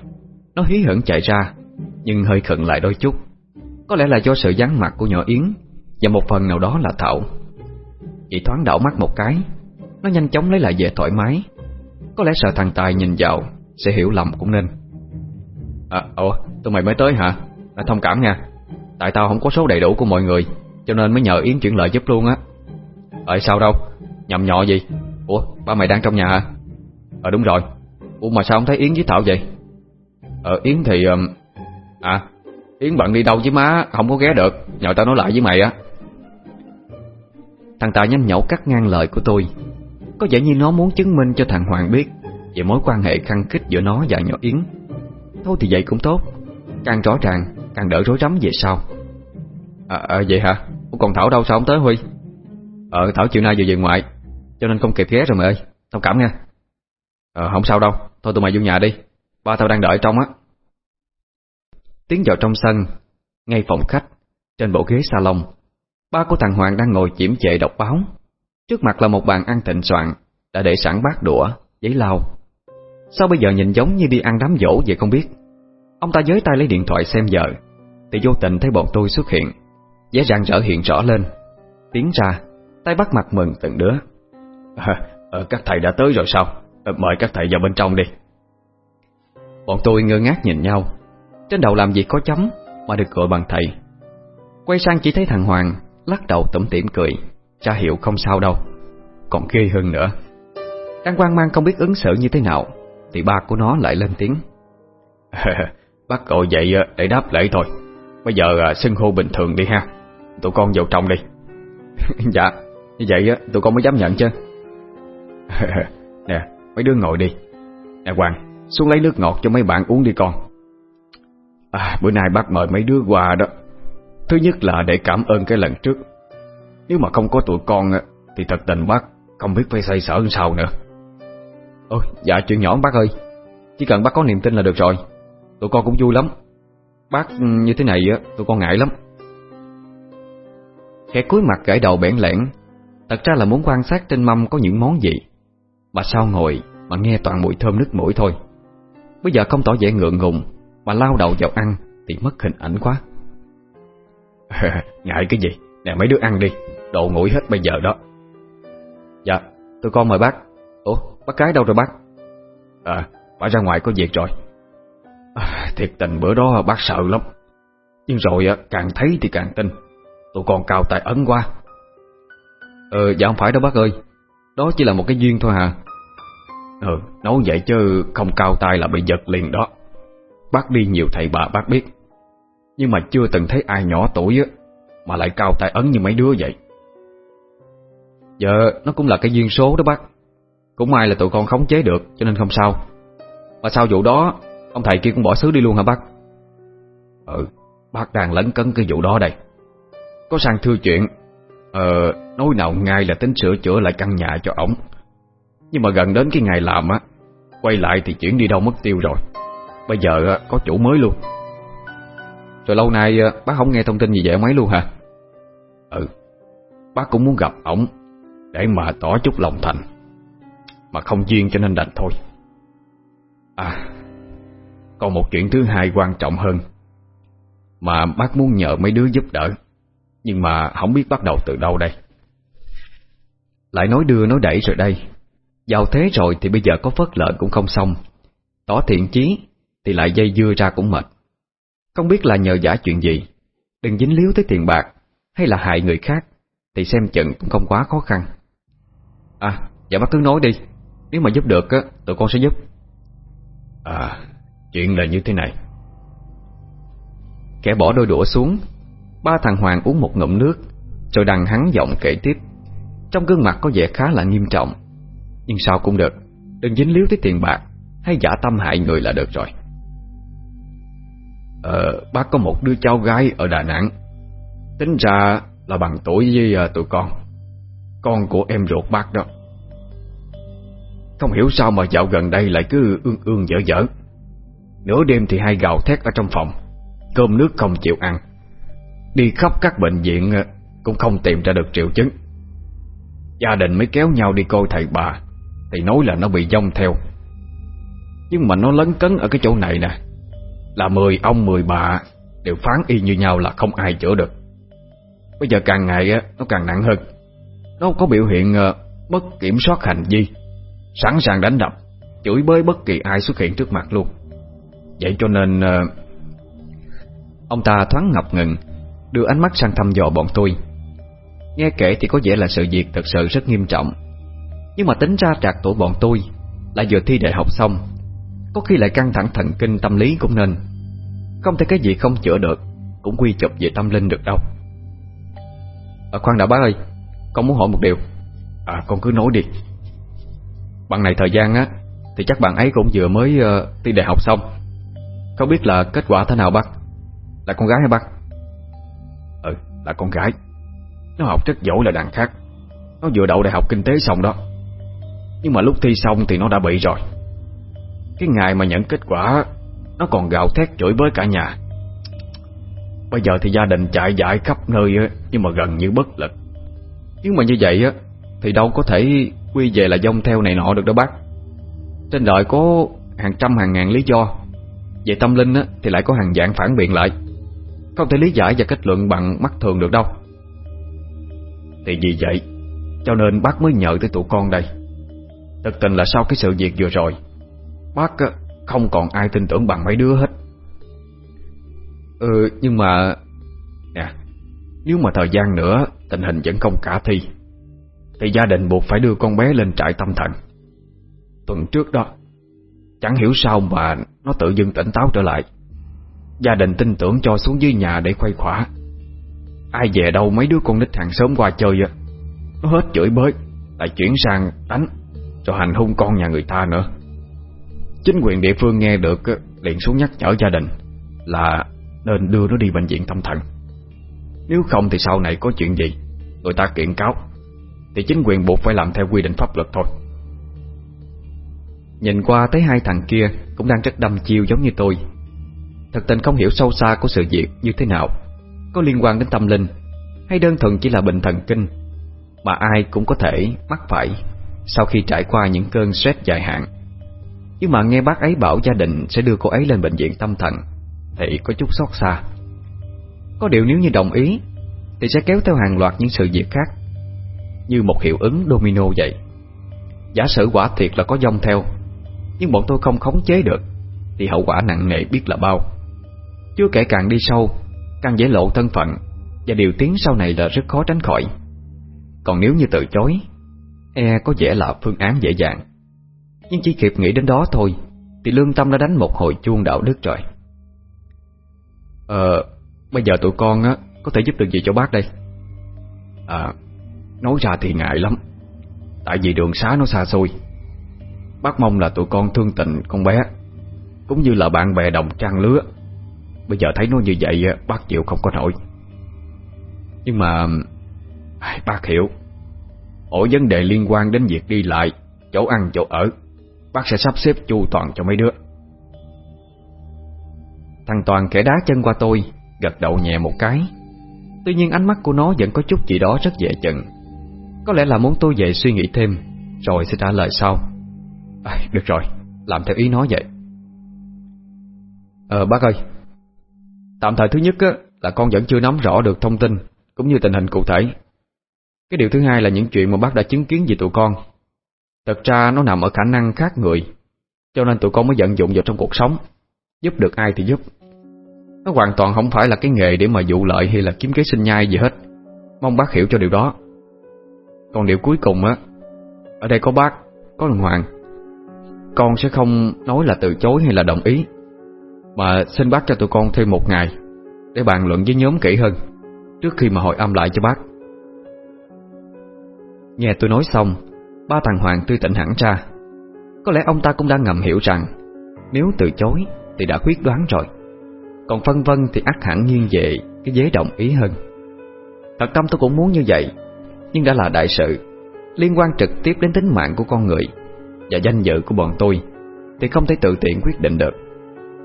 Nó hí hửng chạy ra Nhưng hơi khựng lại đôi chút. Có lẽ là do sự vắng mặt của nhỏ Yến Và một phần nào đó là Thảo. Chỉ thoáng đảo mắt một cái Nó nhanh chóng lấy lại về thoải mái. Có lẽ sợ thằng Tài nhìn vào Sẽ hiểu lầm cũng nên. À, ủa, tụi mày mới tới hả? À, thông cảm nha. Tại tao không có số đầy đủ của mọi người Cho nên mới nhờ Yến chuyển lời giúp luôn á. Ờ sao đâu, nhầm nhọ gì? Ủa, ba mày đang trong nhà hả? Ờ đúng rồi. Ủa mà sao không thấy Yến với Thảo vậy? Ờ Yến thì... Um... À, Yến bận đi đâu với má Không có ghé được. Nhờ tao nói lại với mày á. Thằng Tài nhanh nhẩu cắt ngang lời của tôi. Có vẻ như nó muốn chứng minh cho thằng Hoàng biết Về mối quan hệ khăng khích giữa nó và nhỏ Yến. Thôi thì vậy cũng tốt. Càng rõ ràng càng đỡ rối rắm về sau. À, à vậy hả? Còn Thảo đâu? Sao không tới Huy? Ờ Thảo chiều nay vừa về ngoại Cho nên không kịp ghé rồi mày ơi. Thông cảm nha Ờ không sao đâu. Thôi tụi mày vô nhà đi. Ba tao đang đợi trong á. Tiến vào trong sân Ngay phòng khách Trên bộ ghế salon Ba của thằng Hoàng đang ngồi chiếm chệ đọc báo. Trước mặt là một bàn ăn thịnh soạn Đã để sẵn bát đũa, giấy lau. Sao bây giờ nhìn giống như đi ăn đám dỗ vậy không biết Ông ta giới tay lấy điện thoại xem giờ. Thì vô tình thấy bọn tôi xuất hiện. Vẻ rạng rỡ hiện rõ lên. Tiến ra Tay bắt mặt mừng từng đứa. À, à, Các thầy đã tới rồi sao? À, Mời các thầy vào bên trong đi. Bọn tôi ngơ ngác nhìn nhau. Trên đầu làm gì có chấm Mà được gọi bằng thầy. Quay sang chỉ thấy thằng Hoàng Lắc đầu tủm tỉm cười. Cha hiệu không sao đâu. Còn ghê hơn nữa. Đang quan mang không biết ứng xử như thế nào Thì ba của nó lại lên tiếng. Bác gọi vậy ờ, để đáp lễ thôi. Bây giờ ờ, xưng hô bình thường đi ha. Tụi con vào trong đi. Dạ Như vậy ờ, tụi con mới dám nhận chứ. Nè mấy đứa ngồi đi. Nè Hoàng Xuống lấy nước ngọt cho mấy bạn uống đi con. À, Bữa nay bác mời mấy đứa qua đó. Thứ nhất là để cảm ơn cái lần trước. Nếu mà không có tụi con Thì thật tình bác Không biết phải xoay sở làm sao nữa. Ôi dạ chuyện nhỏ bác ơi. Chỉ cần bác có niềm tin là được rồi. Tụi con cũng vui lắm. Bác ừ, như thế này á, tụi con ngại lắm. Kẻ cúi mặt gãi đầu bẽn lẽn, Thật ra là muốn quan sát trên mâm có những món gì. Mà sao ngồi Mà nghe toàn mùi thơm nước mũi thôi. Bây giờ không tỏ vẻ ngượng ngùng Mà lao đầu vào ăn Thì mất hình ảnh quá. Ngại cái gì? Nè, mấy đứa ăn đi, Đồ nguội hết bây giờ đó. Dạ tôi con mời bác. Ủa, bác cái đâu rồi bác? À bà ra ngoài có việc rồi à, Thiệt tình bữa đó bác sợ lắm. Nhưng rồi càng thấy thì càng tin. Tụi con cao tài ấn quá. Ờ dạ không phải đâu bác ơi. Đó chỉ là một cái duyên thôi hả? Ừ nói vậy chứ không cao tay là bị giật liền đó. Bác đi nhiều thầy bà bác biết. Nhưng mà chưa từng thấy ai nhỏ tuổi á Mà lại cao tay ấn như mấy đứa vậy. Dạ nó cũng là cái duyên số đó bác. Cũng may là tụi con khống chế được Cho nên không sao. Mà sau vụ đó Ông thầy kia cũng bỏ xứ đi luôn hả bác? Ừ Bác đang lấn cấn cái vụ đó đây. Có sang thư chuyện Ờ Nói nào ngay là tính sửa chữa lại căn nhà cho ổng. Nhưng mà gần đến cái ngày làm á, Quay lại thì chuyển đi đâu mất tiêu rồi. Bây giờ có chủ mới luôn. Rồi lâu nay ờ, bác không nghe thông tin gì về ông ấy luôn hả? Ừ Bác cũng muốn gặp ổng Để mà tỏ chút lòng thành, Mà không duyên cho nên đành thôi. À còn một chuyện thứ hai quan trọng hơn. Mà bác muốn nhờ mấy đứa giúp đỡ, Nhưng mà không biết bắt đầu từ đâu đây. Lại nói đưa nói đẩy rồi đây. Giàu thế rồi thì bây giờ có phớt lợn cũng không xong. Tỏ thiện chí Thì lại dây dưa ra cũng mệt. Không biết là nhờ giả chuyện gì. Đừng dính líu tới tiền bạc Hay là hại người khác Thì xem chừng cũng không quá khó khăn. À dạ bác cứ nói đi. Nếu mà giúp được á, tụi con sẽ giúp. À Chuyện là như thế này. Kẻ bỏ đôi đũa xuống Ba thằng Hoàng uống một ngụm nước Rồi đằng hắn giọng kể tiếp. Trong gương mặt có vẻ khá là nghiêm trọng. Nhưng sao cũng được Đừng dính líu tới tiền bạc Hay giả tâm hại người là được rồi. Ờ bác có một đứa cháu gái ở Đà Nẵng. Tính ra là bằng tuổi với uh, tụi con. Con của em ruột bác đó. Không hiểu sao mà dạo gần đây lại cứ ương ương dở dở. Nửa đêm thì hay gào thét ở trong phòng. Cơm nước không chịu ăn. Đi khắp các bệnh viện ờ, Cũng không tìm ra được triệu chứng. Gia đình mới kéo nhau đi coi thầy bà, Thì nói là nó bị dông theo. Nhưng mà nó lấn cấn ở cái chỗ này nè, Là mười ông, mười bà Đều phán y như nhau là không ai chữa được. Bây giờ càng ngày ờ, nó càng nặng hơn. Nó có biểu hiện ờ, mất kiểm soát hành vi, Sẵn sàng đánh đập, Chửi bới bất kỳ ai xuất hiện trước mặt luôn. Vậy cho nên ờ, Ông ta thoáng ngập ngừng Đưa ánh mắt sang thăm dò bọn tôi. Nghe kể thì có vẻ là sự việc thật sự rất nghiêm trọng. Nhưng mà tính ra trạc tuổi bọn tôi Lại vừa thi đại học xong Có khi lại căng thẳng thần kinh tâm lý cũng nên. Không thể cái gì không chữa được Cũng quy chụp về tâm linh được đâu. À, Khoan đã bác ơi Con muốn hỏi một điều. À con cứ nói đi. Bằng này thời gian á Thì chắc bạn ấy cũng vừa mới uh, thi đại học xong. Không biết là kết quả thế nào bác? Là con gái hay bác? Ừ là con gái. Nó học rất giỏi là đằng khác. Nó vừa đậu đại học kinh tế xong đó. Nhưng mà lúc thi xong thì nó đã bị rồi. Cái ngày mà nhận kết quả, Nó còn gào thét chửi bới cả nhà. Bây giờ thì gia đình chạy dại khắp nơi Nhưng mà gần như bất lực. Nhưng mà như vậy á, Thì đâu có thể quy về là dông theo này nọ được đâu bác. Trên đời có hàng trăm hàng ngàn lý do. Về tâm linh á, thì lại có hàng dạng phản biện lại. Không thể lý giải và kết luận bằng mắt thường được đâu. Thì vì vậy Cho nên bác mới nhờ tới tụi con đây. Thực tình là sau cái sự việc vừa rồi Bác không còn ai tin tưởng bằng mấy đứa hết. Ừ nhưng mà Nè Nếu mà thời gian nữa Tình hình vẫn không cả thi Thì gia đình buộc phải đưa con bé lên trại tâm thần. Tuần trước đó Chẳng hiểu sao mà Nó tự dưng tỉnh táo trở lại. Gia đình tin tưởng cho xuống dưới nhà để khuây khỏa. Ai về đâu mấy đứa con nít hàng sớm qua chơi á. Nó hết chửi bới, Lại chuyển sang đánh Rồi hành hung con nhà người ta nữa. Chính quyền địa phương nghe được liền xuống nhắc nhở gia đình Là nên đưa nó đi bệnh viện tâm thần Nếu không thì sau này có chuyện gì, Người ta kiện cáo. Thì chính quyền buộc phải làm theo quy định pháp luật thôi. Nhìn qua thấy hai thằng kia Cũng đang rất đâm chiêu giống như tôi. Thật tình không hiểu sâu xa của sự việc như thế nào. Có liên quan đến tâm linh, Hay đơn thuần chỉ là bệnh thần kinh, Mà ai cũng có thể mắc phải Sau khi trải qua những cơn stress dài hạn. Nhưng mà nghe bác ấy bảo gia đình Sẽ đưa cô ấy lên bệnh viện tâm thần Thì có chút xót xa. Có điều nếu như đồng ý, Thì sẽ kéo theo hàng loạt những sự việc khác, Như một hiệu ứng domino vậy. Giả sử quả thiệt là có dông theo nhưng bọn tôi không khống chế được, Thì hậu quả nặng nề biết là bao. Chưa kể càng đi sâu, Càng dễ lộ thân phận, Và điều tiếng sau này là rất khó tránh khỏi. Còn nếu như từ chối E có vẻ là phương án dễ dàng. Nhưng chỉ kịp nghĩ đến đó thôi, Thì lương tâm đã đánh một hồi chuông đạo đức rồi. Ờ Bây giờ tụi con á, Có thể giúp được gì cho bác đây? À Nói ra thì ngại lắm, Tại vì đường xá nó xa xôi. Bác mong là tụi con thương tình con bé, Cũng như là bạn bè đồng trang lứa. Bây giờ thấy nó như vậy, Bác chịu không có nổi. Nhưng mà Bác hiểu. Ở vấn đề liên quan đến việc đi lại, Chỗ ăn, chỗ ở, Bác sẽ sắp xếp chu toàn cho mấy đứa. Thằng Toàn kẻ đá chân qua tôi, Gật đầu nhẹ một cái. Tuy nhiên ánh mắt của nó vẫn có chút gì đó rất dễ chừng. Có lẽ là muốn tôi về suy nghĩ thêm, Rồi sẽ trả lời sau à, Được rồi, làm theo ý nó vậy. Ờ bác ơi Tạm thời thứ nhất á, là con vẫn chưa nắm rõ được thông tin Cũng như tình hình cụ thể. Cái điều thứ hai là những chuyện mà bác đã chứng kiến về tụi con. Thật ra nó nằm ở khả năng khác người Cho nên tụi con mới vận dụng vào trong cuộc sống. Giúp được ai thì giúp. Nó hoàn toàn không phải là cái nghề để mà dụ lợi hay là kiếm kế sinh nhai gì hết. Mong bác hiểu cho điều đó. Còn điều cuối cùng á Ở đây có bác, có thằng Hoàng. Con sẽ không nói là từ chối hay là đồng ý, Mà xin bác cho tụi con thêm một ngày Để bàn luận với nhóm kỹ hơn Trước khi mà hội âm lại cho bác. Nghe tôi nói xong, Ba thằng Hoàng tươi tỉnh hẳn ra, Có lẽ ông ta cũng đang ngầm hiểu rằng Nếu từ chối thì đã quyết đoán rồi, Còn phân vân thì ắt hẳn nghiêng về Cái dế đồng ý hơn. Thật tâm tôi cũng muốn như vậy, Nhưng đã là đại sự, Liên quan trực tiếp đến tính mạng của con người và danh dự của bọn tôi Thì không thể tự tiện quyết định được.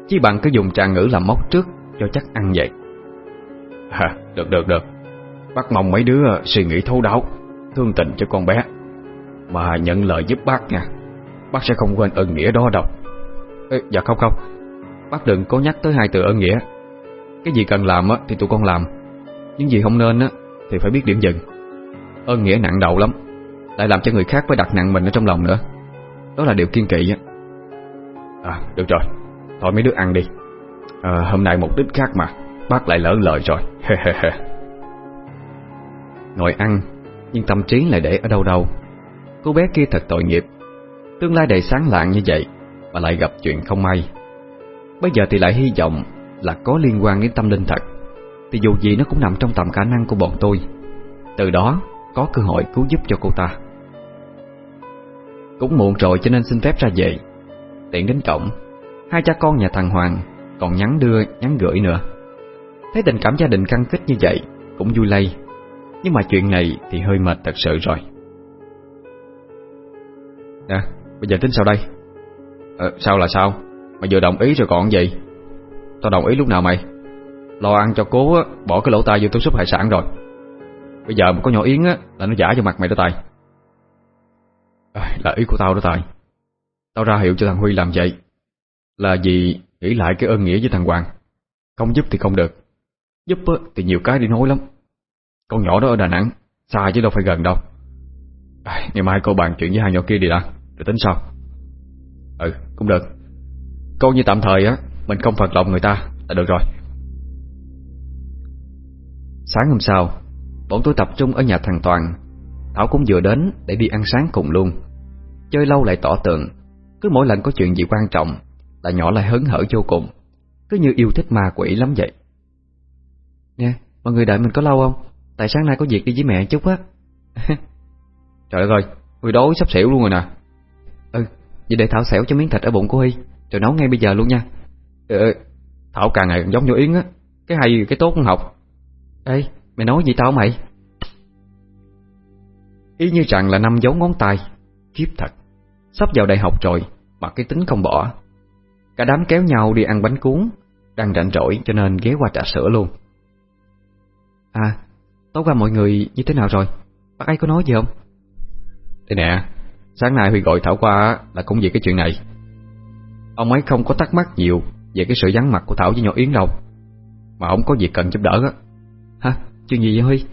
Chỉ bằng cứ dùng trà ngữ làm móc trước Cho chắc ăn vậy. À, được được được. Bác mong mấy đứa ờ, suy nghĩ thấu đáo Thương tình cho con bé. Mà nhận lời giúp bác nha. Bác sẽ không quên ơn nghĩa đó đâu. Ê, Dạ không không. Bác đừng có nhắc tới hai từ ơn nghĩa. Cái gì cần làm thì tụi con làm. Những gì không nên thì phải biết điểm dừng. Ơn nghĩa nặng đầu lắm. Lại làm cho người khác phải đặt nặng mình ở trong lòng nữa. Đó là điều kiên kỵ á À được rồi. Thôi mấy đứa ăn đi. À, Hôm nay mục đích khác mà. Bác lại lỡ lời rồi. Ngồi ăn Nhưng tâm trí lại để ở đâu đâu. Cô bé kia thật tội nghiệp. Tương lai đầy sáng lạng như vậy Mà lại gặp chuyện không may. Bây giờ thì lại hy vọng là có liên quan đến tâm linh thật. Thì dù gì nó cũng nằm trong tầm khả năng của bọn tôi. Từ đó có cơ hội cứu giúp cho cô ta. Cũng muộn rồi cho nên xin phép ra về. Tiện đến cổng Hai cha con nhà thằng Hoàng Còn nhắn đưa nhắn gửi nữa. Thấy tình cảm gia đình căng kích như vậy Cũng vui lây. Nhưng mà chuyện này thì hơi mệt thật sự rồi. Nè Bây giờ tính sao đây? Ờ, Sao là sao? Mày vừa đồng ý rồi còn gì? Tao đồng ý lúc nào mày? Lo ăn cho cố á, bỏ cái lỗ tai vô túi súp hải sản rồi. Bây giờ mà có nhỏ Yến á Là nó giả cho mặt mày đó Tài à, Là ý của tao đó Tài. Tao ra hiệu cho thằng Huy làm vậy Là vì nghĩ lại cái ơn nghĩa với thằng Hoàng. Không giúp thì không được. Giúp thì nhiều cái đi nói lắm. Con nhỏ đó ở Đà Nẵng Xa chứ đâu phải gần đâu. À, Ngày mai cô bàn chuyện với hai nhỏ kia đi đã. Rồi tính sau Ừ cũng được. Câu như tạm thời á Mình không phật lòng người ta là được rồi. Sáng hôm sau Bọn tôi tập trung ở nhà thằng Toàn Thảo cũng vừa đến để đi ăn sáng cùng luôn. Chơi lâu lại tỏ tượng Cứ mỗi lần có chuyện gì quan trọng Là nhỏ lại hớn hở vô cùng. Cứ như yêu thích ma quỷ lắm vậy. Nè, mọi người đợi mình có lâu không? Tại sáng nay có việc đi với mẹ chút á. Trời đất ơi, người đói sắp xỉu luôn rồi nè. Ừ, vậy để Thảo xẻo cho miếng thịt ở bụng của Huy. Rồi nấu ngay bây giờ luôn nha. Ừ, Thảo càng ngày càng giống như Yến á. Cái hay cái tốt không học. Ê mày nói gì tao mày? Y như rằng là năm dấu ngón tay. Kiếp thật. Sắp vào đại học rồi Mà cái tính không bỏ. Cả đám kéo nhau đi ăn bánh cuốn Đang rảnh rỗi cho nên ghé qua trà sữa luôn. À Tối qua mọi người như thế nào rồi? Bác ấy có nói gì không? Thế nè Sáng nay Huy gọi Thảo qua là cũng vì cái chuyện này. Ông ấy không có thắc mắc nhiều Về cái sự vắng mặt của Thảo với nhỏ Yến đâu. Mà ông có việc cần giúp đỡ á. Hả? Chuyện gì vậy Huy?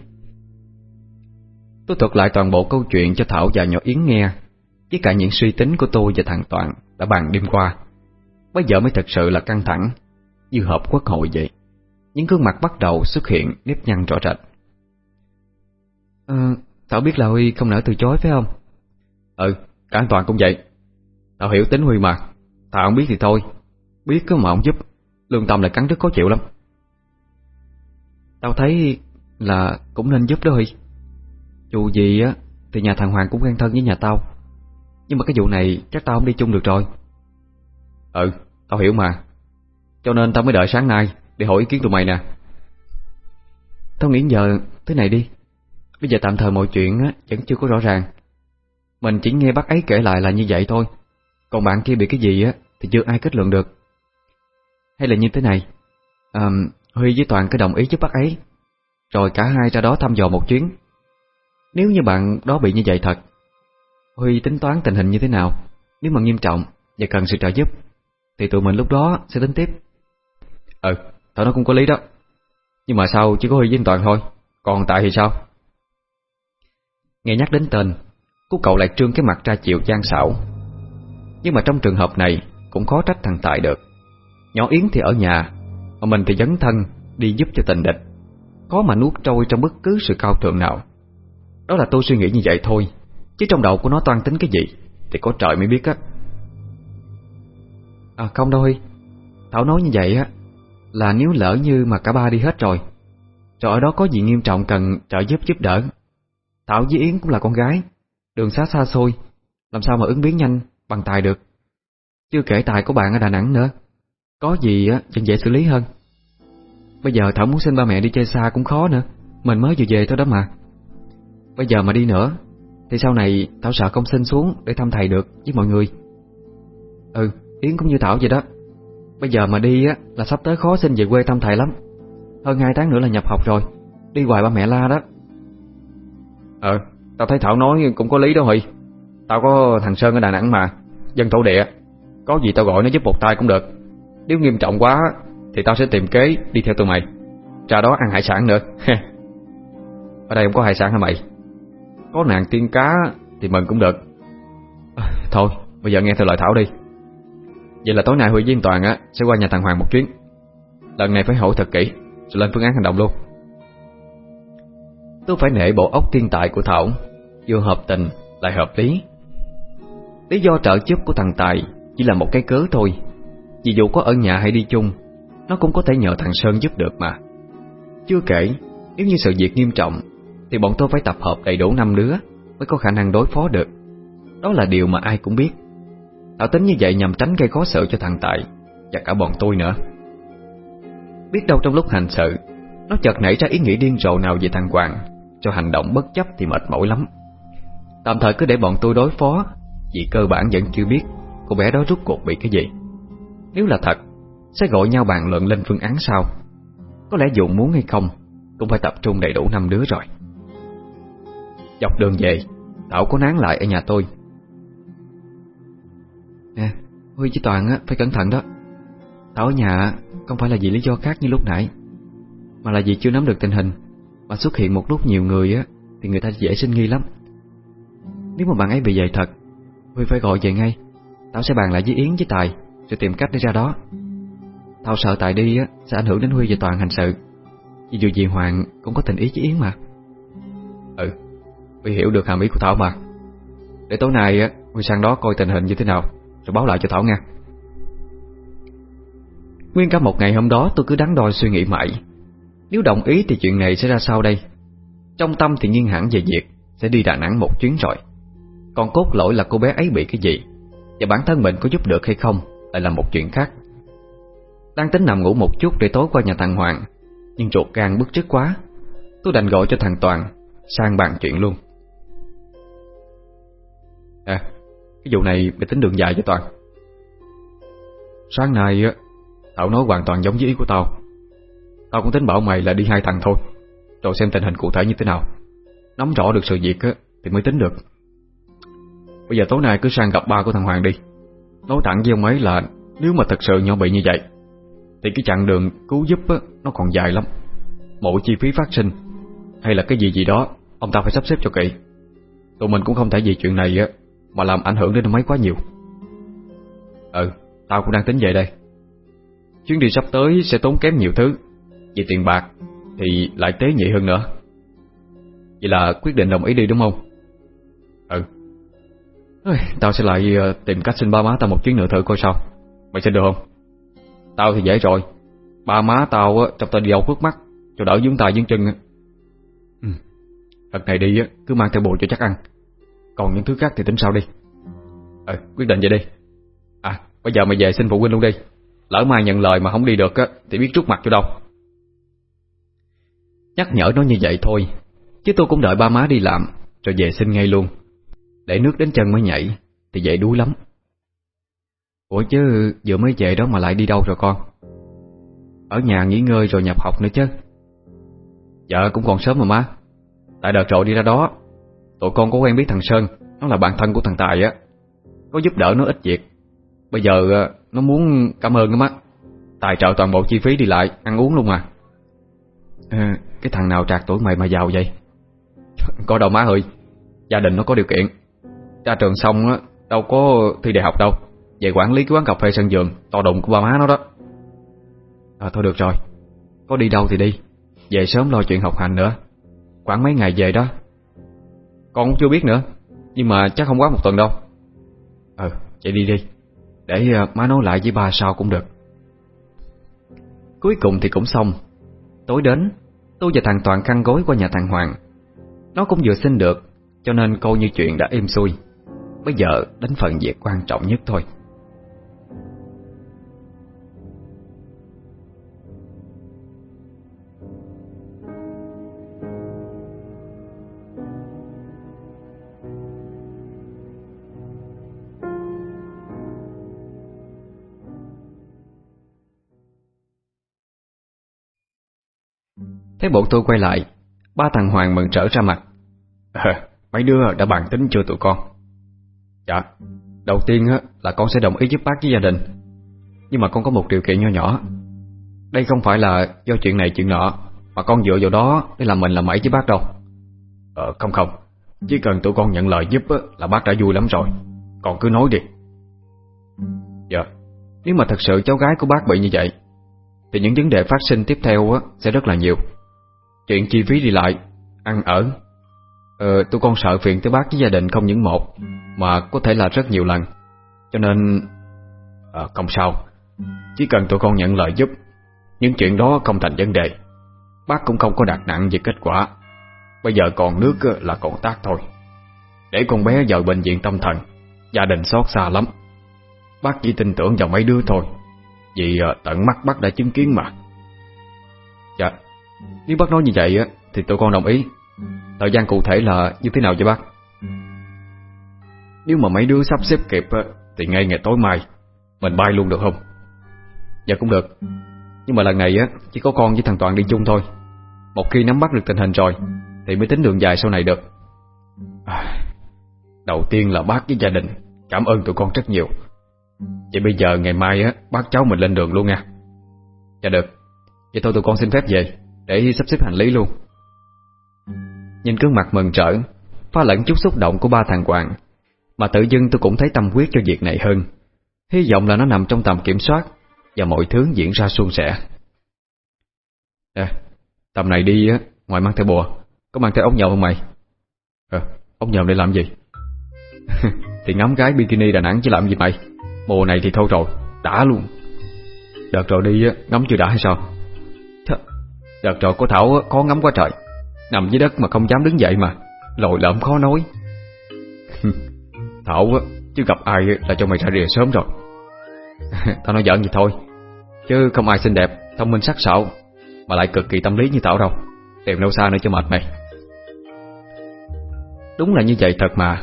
Tôi thuật lại toàn bộ câu chuyện cho Thảo và nhỏ Yến nghe Với cả những suy tính của tôi và thằng Toàn Đã bàn đêm qua. Bây giờ mới thật sự là căng thẳng Như họp quốc hội vậy. Những gương mặt bắt đầu xuất hiện nếp nhăn rõ rệt. À, Thảo biết là Huy không nỡ từ chối phải không? Ừ, cả an toàn cũng vậy. Tao hiểu tính Huy mà. Tao không biết thì thôi. Biết có mà không giúp Lương tâm lại cắn rất khó chịu lắm. Tao thấy là cũng nên giúp đó Huy Dù gì á Thì nhà thằng Hoàng cũng quen thân với nhà tao. Nhưng mà cái vụ này chắc tao không đi chung được rồi. Ừ, tao hiểu mà. Cho nên tao mới đợi sáng nay Để hỏi ý kiến tụi mày nè. Tao nghĩ giờ thế này đi. Bây giờ tạm thời mọi chuyện á, vẫn chưa có rõ ràng. Mình chỉ nghe bác ấy kể lại là như vậy thôi. Còn bạn kia bị cái gì á Thì chưa ai kết luận được. Hay là như thế này. À, Huy với Toàn cứ đồng ý giúp bác ấy. Rồi cả hai ra đó thăm dò một chuyến nếu như bạn đó bị như vậy thật Huy tính toán tình hình như thế nào? Nếu mà nghiêm trọng Và cần sự trợ giúp Thì tụi mình lúc đó sẽ tính tiếp. Ừ, tao nói cũng có lý đó. Nhưng mà sao chỉ có Huy với Toàn thôi? Còn Tại thì sao? Nghe nhắc đến tên Cô cậu lại trương cái mặt ra chịu gian xảo. Nhưng mà trong trường hợp này Cũng khó trách thằng Tại được. Nhỏ Yến thì ở nhà Mà mình thì dấn thân đi giúp cho tình địch. Có mà nuốt trôi trong bất cứ sự cao thượng nào. Đó là tôi suy nghĩ như vậy thôi. Chứ trong đầu của nó toan tính cái gì, Thì có trời mới biết á. À không đâu Huy. Thảo nói như vậy á, Là nếu lỡ như mà cả ba đi hết rồi Rồi ở đó có gì nghiêm trọng cần trợ giúp giúp đỡ. Thảo với Yến cũng là con gái, Đường xá xa xôi, Làm sao mà ứng biến nhanh bằng tài được. Chưa kể tài của bạn ở Đà Nẵng nữa. Có gì á chẳng dễ xử lý hơn. Bây giờ Thảo muốn xin ba mẹ đi chơi xa cũng khó nữa, Mình mới vừa về thôi đó mà. Bây giờ mà đi nữa Thì sau này Thảo sợ không xin xuống Để thăm thầy được với mọi người. Ừ Yến cũng như Thảo vậy đó. Bây giờ mà đi á là sắp tới khó xin về quê thăm thầy lắm. Hơn hai tháng nữa là nhập học rồi Đi hoài ba mẹ la đó. Ờ, tao thấy Thảo nói cũng có lý đó Huy. Tao có thằng Sơn ở Đà Nẵng mà Dân thổ địa. Có gì tao gọi nó giúp một tay cũng được. Nếu nghiêm trọng quá Thì tao sẽ tìm kế đi theo tụi mày. Ra đó ăn hải sản nữa. Ở đây không có hải sản hả mày? Có nàng tiên cá Thì mừng cũng được. À, Thôi bây giờ nghe theo lời Thảo đi. Vậy là tối nay Huy Diên Toàn á Sẽ qua nhà thằng Hoàng một chuyến. Lần này phải hỏi thật kỹ Rồi lên phương án hành động luôn. Tôi phải nể bộ óc thiên tài của Thảo Vừa hợp tình lại hợp lý. Lý do trợ giúp của thằng Tài Chỉ là một cái cớ thôi. Vì dù có ở nhà hay đi chung Nó cũng có thể nhờ thằng Sơn giúp được mà. Chưa kể Nếu như sự việc nghiêm trọng thì bọn tôi phải tập hợp đầy đủ năm đứa Mới có khả năng đối phó được. Đó là điều mà ai cũng biết. Thảo tính như vậy nhằm tránh gây khó xử cho thằng Tại Và cả bọn tôi nữa. Biết đâu trong lúc hành sự, Nó chợt nảy ra ý nghĩ điên rồ nào về thằng Hoàng, cho hành động bất chấp thì mệt mỏi lắm. Tạm thời cứ để bọn tôi đối phó, Vì cơ bản vẫn chưa biết Cô bé đó rút cuộc bị cái gì. Nếu là thật, Sẽ gọi nhau bàn luận lên phương án sau. Có lẽ dù muốn hay không, Cũng phải tập trung đầy đủ năm đứa rồi. Dọc đường về. Thảo có nán lại ở nhà tôi. Nè Huy với Toàn á, phải cẩn thận đó. Thảo ở nhà không phải là vì lý do khác như lúc nãy Mà là vì chưa nắm được tình hình. Mà xuất hiện một lúc nhiều người á Thì người ta dễ sinh nghi lắm. Nếu mà bạn ấy bị vậy thật Huy phải gọi về ngay. Tao sẽ bàn lại với Yến với Tài Rồi tìm cách đi ra đó. Tao sợ Tài đi á Sẽ ảnh hưởng đến Huy và Toàn hành sự. Vì dù gì Hoàng cũng có tình ý với Yến mà. Huy hiểu được hàm ý của Thảo mà. Để tối nay Huy sang đó coi tình hình như thế nào, Rồi báo lại cho Thảo nghe. Nguyên cả một ngày hôm đó tôi cứ đắn đo suy nghĩ mãi. Nếu đồng ý thì chuyện này sẽ ra sao đây? Trong tâm thì nghiêng hẳn về việc Sẽ đi Đà Nẵng một chuyến rồi. Còn cốt lỗi là cô bé ấy bị cái gì? Và bản thân mình có giúp được hay không Lại là một chuyện khác. Đang tính nằm ngủ một chút để tối qua nhà thằng Hoàng, Nhưng ruột gan bức trước quá. Tôi đành gọi cho thằng Toàn Sang bàn chuyện luôn. À Cái vụ này mày tính đường dài với Toàn. Sáng nay Tao Thảo nói hoàn toàn giống với ý của tao. Tao cũng tính bảo mày là đi hai thằng thôi, Rồi xem tình hình cụ thể như thế nào. Nắm rõ được sự việc thì mới tính được. Bây giờ tối nay cứ sang gặp ba của thằng Hoàng đi. Nói thẳng với ông ấy là Nếu mà thật sự nhỏ bị như vậy, Thì cái chặng đường cứu giúp nó còn dài lắm. Mỗi chi phí phát sinh, Hay là cái gì gì đó, Ông ta phải sắp xếp cho kỹ. Tụi mình cũng không thể vì chuyện này á mà làm ảnh hưởng đến ông ấy quá nhiều. Ừ, tao cũng đang tính vậy đây. Chuyến đi sắp tới sẽ tốn kém nhiều thứ. Về tiền bạc Thì lại tế nhị hơn nữa. Vậy là quyết định đồng ý đi đúng không? Ừ. Tao sẽ lại ờ, tìm cách xin ba má tao một chuyến nữa thử coi sao. Mày xin được không? Tao thì dễ rồi. Ba má tao trong tay đi đâu phước mắt Cho đỡ dướng tay dướng chân ừ. Lần này đi cứ mang theo bồ cho chắc ăn. Còn những thứ khác thì tính sao đi. Ừ quyết định vậy đi. À bây giờ mày về xin phụ huynh luôn đi. Lỡ mai nhận lời mà không đi được á Thì biết rút mặt cho đâu. Nhắc nhở nó như vậy thôi Chứ tôi cũng đợi ba má đi làm Rồi về xin ngay luôn. Để nước đến chân mới nhảy Thì dễ đuối lắm. Ủa chứ vừa mới về đó mà lại đi đâu rồi con? Ở nhà nghỉ ngơi rồi nhập học nữa chứ. Dạ cũng còn sớm mà má. Tại đợt rồi đi ra đó Tụi con có quen biết thằng Sơn Nó là bạn thân của thằng Tài á. Có giúp đỡ nó ít việc. Bây giờ ờ, nó muốn cảm ơn lắm á Tài trợ toàn bộ chi phí đi lại Ăn uống luôn mà. À, Cái thằng nào trạc tuổi mày mà giàu vậy? Có đâu má ơi. Gia đình nó có điều kiện. Ra trường xong á Đâu có thi đại học đâu. Về quản lý cái quán cà phê sân vườn To đụng của ba má nó đó. À thôi được rồi. Có đi đâu thì đi. Về sớm lo chuyện học hành nữa. Khoảng mấy ngày về đó con cũng chưa biết nữa Nhưng mà chắc không quá một tuần đâu. Ừ vậy đi đi Để uh, má nói lại với ba sau cũng được. Cuối cùng thì cũng xong. Tối đến Tôi và thằng Toàn khăn gối qua nhà thằng Hoàng. Nó cũng vừa xin được Cho nên coi như chuyện đã êm xuôi. Bây giờ đến phần việc quan trọng nhất thôi. Thấy bộ tôi quay lại Ba thằng Hoàng mừng trở ra mặt. À, Mấy đứa đã bàn tính chưa tụi con? Dạ Đầu tiên là con sẽ đồng ý giúp bác với gia đình. Nhưng mà con có một điều kiện nhỏ nhỏ. Đây không phải là do chuyện này chuyện nọ Mà con dựa vào đó để làm mình làm mẩy với bác đâu. Ờ không không. Chỉ cần tụi con nhận lời giúp là bác đã vui lắm rồi. Con cứ nói đi. Dạ Nếu mà thật sự cháu gái của bác bị như vậy Thì những vấn đề phát sinh tiếp theo sẽ rất là nhiều Chuyện chi phí đi lại Ăn ở. Ờ tôi con sợ phiền tới bác với gia đình không những một Mà có thể là rất nhiều lần. Cho nên à, Không sao. Chỉ cần tụi con nhận lời giúp Những chuyện đó không thành vấn đề. Bác cũng không có đặt nặng về kết quả. Bây giờ còn nước ờ, là còn tác thôi. Để con bé vào bệnh viện tâm thần Gia đình xót xa lắm. Bác chỉ tin tưởng vào mấy đứa thôi. Vì ờ, tận mắt bác đã chứng kiến mà nếu bác nói như vậy á Thì tụi con đồng ý. Thời gian cụ thể là như thế nào vậy bác? Nếu mà mấy đứa sắp xếp kịp á Thì ngay ngày tối mai Mình bay luôn được không? Dạ cũng được. Nhưng mà lần này á Chỉ có con với thằng Toàn đi chung thôi. Một khi nắm bắt được tình hình rồi Thì mới tính đường dài sau này được. À, Đầu tiên là bác với gia đình Cảm ơn tụi con rất nhiều. Vậy bây giờ ngày mai á Bác cháu mình lên đường luôn nha. Dạ được. Vậy thôi tụi con xin phép về để sắp xếp hành lý luôn. Nhìn gương mặt mừng trở, Pha lẫn chút xúc động của ba thằng Hoàng Mà tự dưng tôi cũng thấy tâm quyết cho việc này hơn. Hy vọng là nó nằm trong tầm kiểm soát Và mọi thứ diễn ra suôn sẻ. Nè, Tầm này đi á, Ngoài mang theo bùa, Có mang theo ống nhòm không mày? Ờ ống nhòm để làm gì? Thì ngắm gái bikini Đà Nẵng chứ làm gì mày? Mùa này thì thôi rồi, Đã luôn. Đợt rồi đi á, Ngắm chưa đã hay sao? Đợt trội của Thảo khó ngắm quá trời. Nằm dưới đất mà không dám đứng dậy mà, Lồi lợm khó nói. Thảo chứ gặp ai là cho mày ra rìa sớm rồi. Tao nói giỡn vậy thôi, Chứ không ai xinh đẹp, Thông minh sắc sảo, Mà lại cực kỳ tâm lý như Thảo đâu. Tìm đâu xa nữa cho mệt mày. Đúng là như vậy thật mà.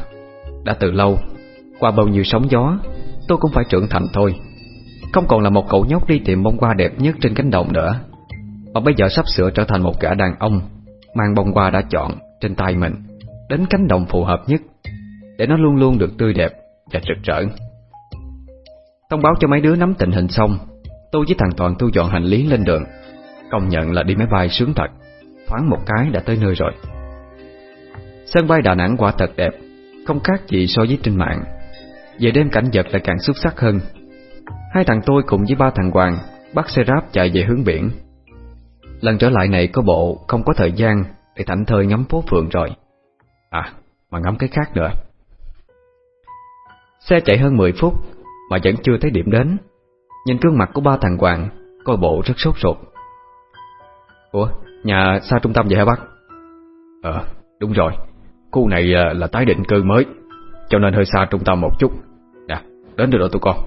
Đã từ lâu, Qua bao nhiêu sóng gió, Tôi cũng phải trưởng thành thôi. Không còn là một cậu nhóc đi tìm bông hoa đẹp nhất trên cánh đồng nữa và bây giờ sắp sửa trở thành một gã đàn ông Mang bông hoa đã chọn trên tay mình, Đến cánh đồng phù hợp nhất Để nó luôn luôn được tươi đẹp và rực rỡ. Thông báo cho mấy đứa nắm tình hình xong, Tôi với thằng Toàn thu dọn hành lý lên đường, Công nhận là đi máy bay sướng thật, Thoáng một cái đã tới nơi rồi. Sân bay Đà Nẵng quả thật đẹp, Không khác gì so với trên mạng. Về đêm cảnh vật lại càng xuất sắc hơn. Hai thằng tôi cùng với ba thằng Hoàng Bắt xe ráp chạy về hướng biển. Lần trở lại này có bộ không có thời gian Để thảnh thơi ngắm phố phường rồi. À mà ngắm cái khác nữa. Xe chạy hơn 10 phút Mà vẫn chưa thấy điểm đến. Nhìn gương mặt của ba thằng Hoàng, Coi bộ rất sốt ruột. Ủa, nhà xa trung tâm vậy hả bác? Ờ đúng rồi. Khu này à, là tái định cư mới, Cho nên hơi xa trung tâm một chút. Nè, đến được rồi tụi con.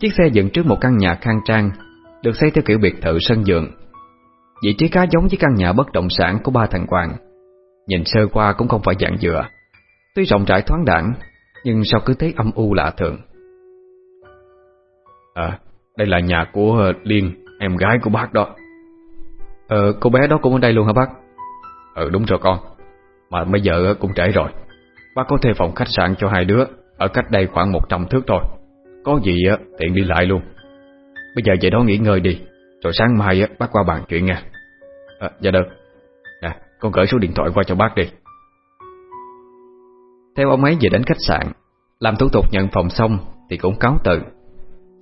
Chiếc xe dựng trước một căn nhà khang trang được xây theo kiểu biệt thự sân vườn. Vị trí khá giống với căn nhà bất động sản của ba thằng Hoàng. Nhìn sơ qua cũng không phải dạng dừa. Tuy rộng rãi thoáng đẳng Nhưng sao cứ thấy âm u lạ thường. À Đây là nhà của Liên Em gái của bác đó. Ờ cô bé đó cũng ở đây luôn hả bác? Ừ đúng rồi con. Mà bây giờ cũng trễ rồi. Bác có thuê phòng khách sạn cho hai đứa Ở cách đây khoảng 100 thước thôi. Có gì tiện đi lại luôn Bây giờ về đó nghỉ ngơi đi Rồi sáng mai bác qua bàn chuyện nha. À, Dạ được. Nè con gửi số điện thoại qua cho bác đi. Theo ông ấy về đến khách sạn Làm thủ tục nhận phòng xong Thì cũng cáo từ.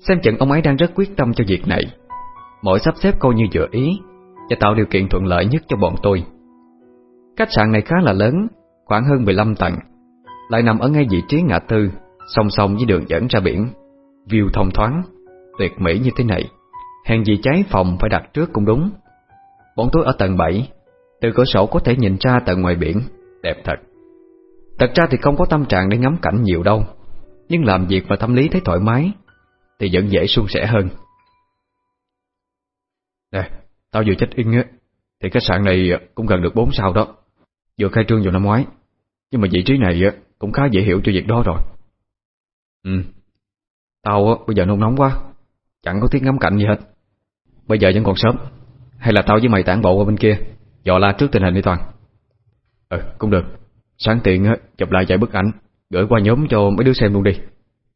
Xem chừng ông ấy đang rất quyết tâm cho việc này. Mọi sắp xếp coi như dự ý Và tạo điều kiện thuận lợi nhất cho bọn tôi. Khách sạn này khá là lớn Khoảng hơn 15 tầng. Lại nằm ở ngay vị trí ngã tư Song song với đường dẫn ra biển. View thông thoáng. Tuyệt mỹ như thế này. Hèn gì cháy phòng phải đặt trước cũng đúng. Bọn tôi ở tầng 7 Từ cửa sổ có thể nhìn ra tận ngoài biển. Đẹp thật. Thật ra thì không có tâm trạng để ngắm cảnh nhiều đâu. Nhưng làm việc mà tâm lý thấy thoải mái Thì vẫn dễ suôn sẻ hơn. Nè, tao vừa check in á Thì khách sạn này cũng gần được 4 sao đó. Vừa khai trương vào năm ngoái. Nhưng mà vị trí này cũng khá dễ hiểu cho việc đó rồi. Ừ. Tao bây giờ nôn nóng quá. Chẳng có tiếng ngắm cảnh gì hết. Bây giờ vẫn còn sớm. Hay là tao với mày tản bộ qua bên kia, Dò la trước tình hình đi Toàn. Ừ cũng được. Sáng tiện chụp lại vài bức ảnh, Gửi qua nhóm cho mấy đứa xem luôn đi.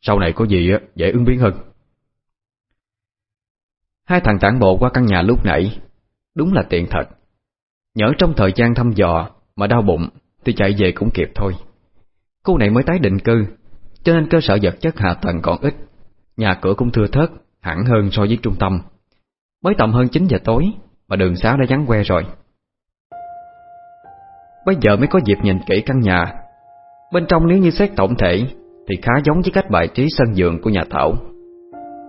Sau này có gì dễ ứng biến hơn. Hai thằng tản bộ qua căn nhà lúc nãy, Đúng là tiện thật. Nhỡ trong thời gian thăm dò Mà đau bụng, Thì chạy về cũng kịp thôi. Cô này mới tái định cư, Cho nên cơ sở vật chất hạ tầng còn ít. Nhà cửa cũng thưa thớt Hẳn hơn so với trung tâm. Mới tầm hơn 9 giờ tối, Mà đường xá đã vắng que rồi. Bây giờ mới có dịp nhìn kỹ căn nhà. Bên trong nếu như xét tổng thể, Thì khá giống với cách bài trí sân vườn của nhà Thảo.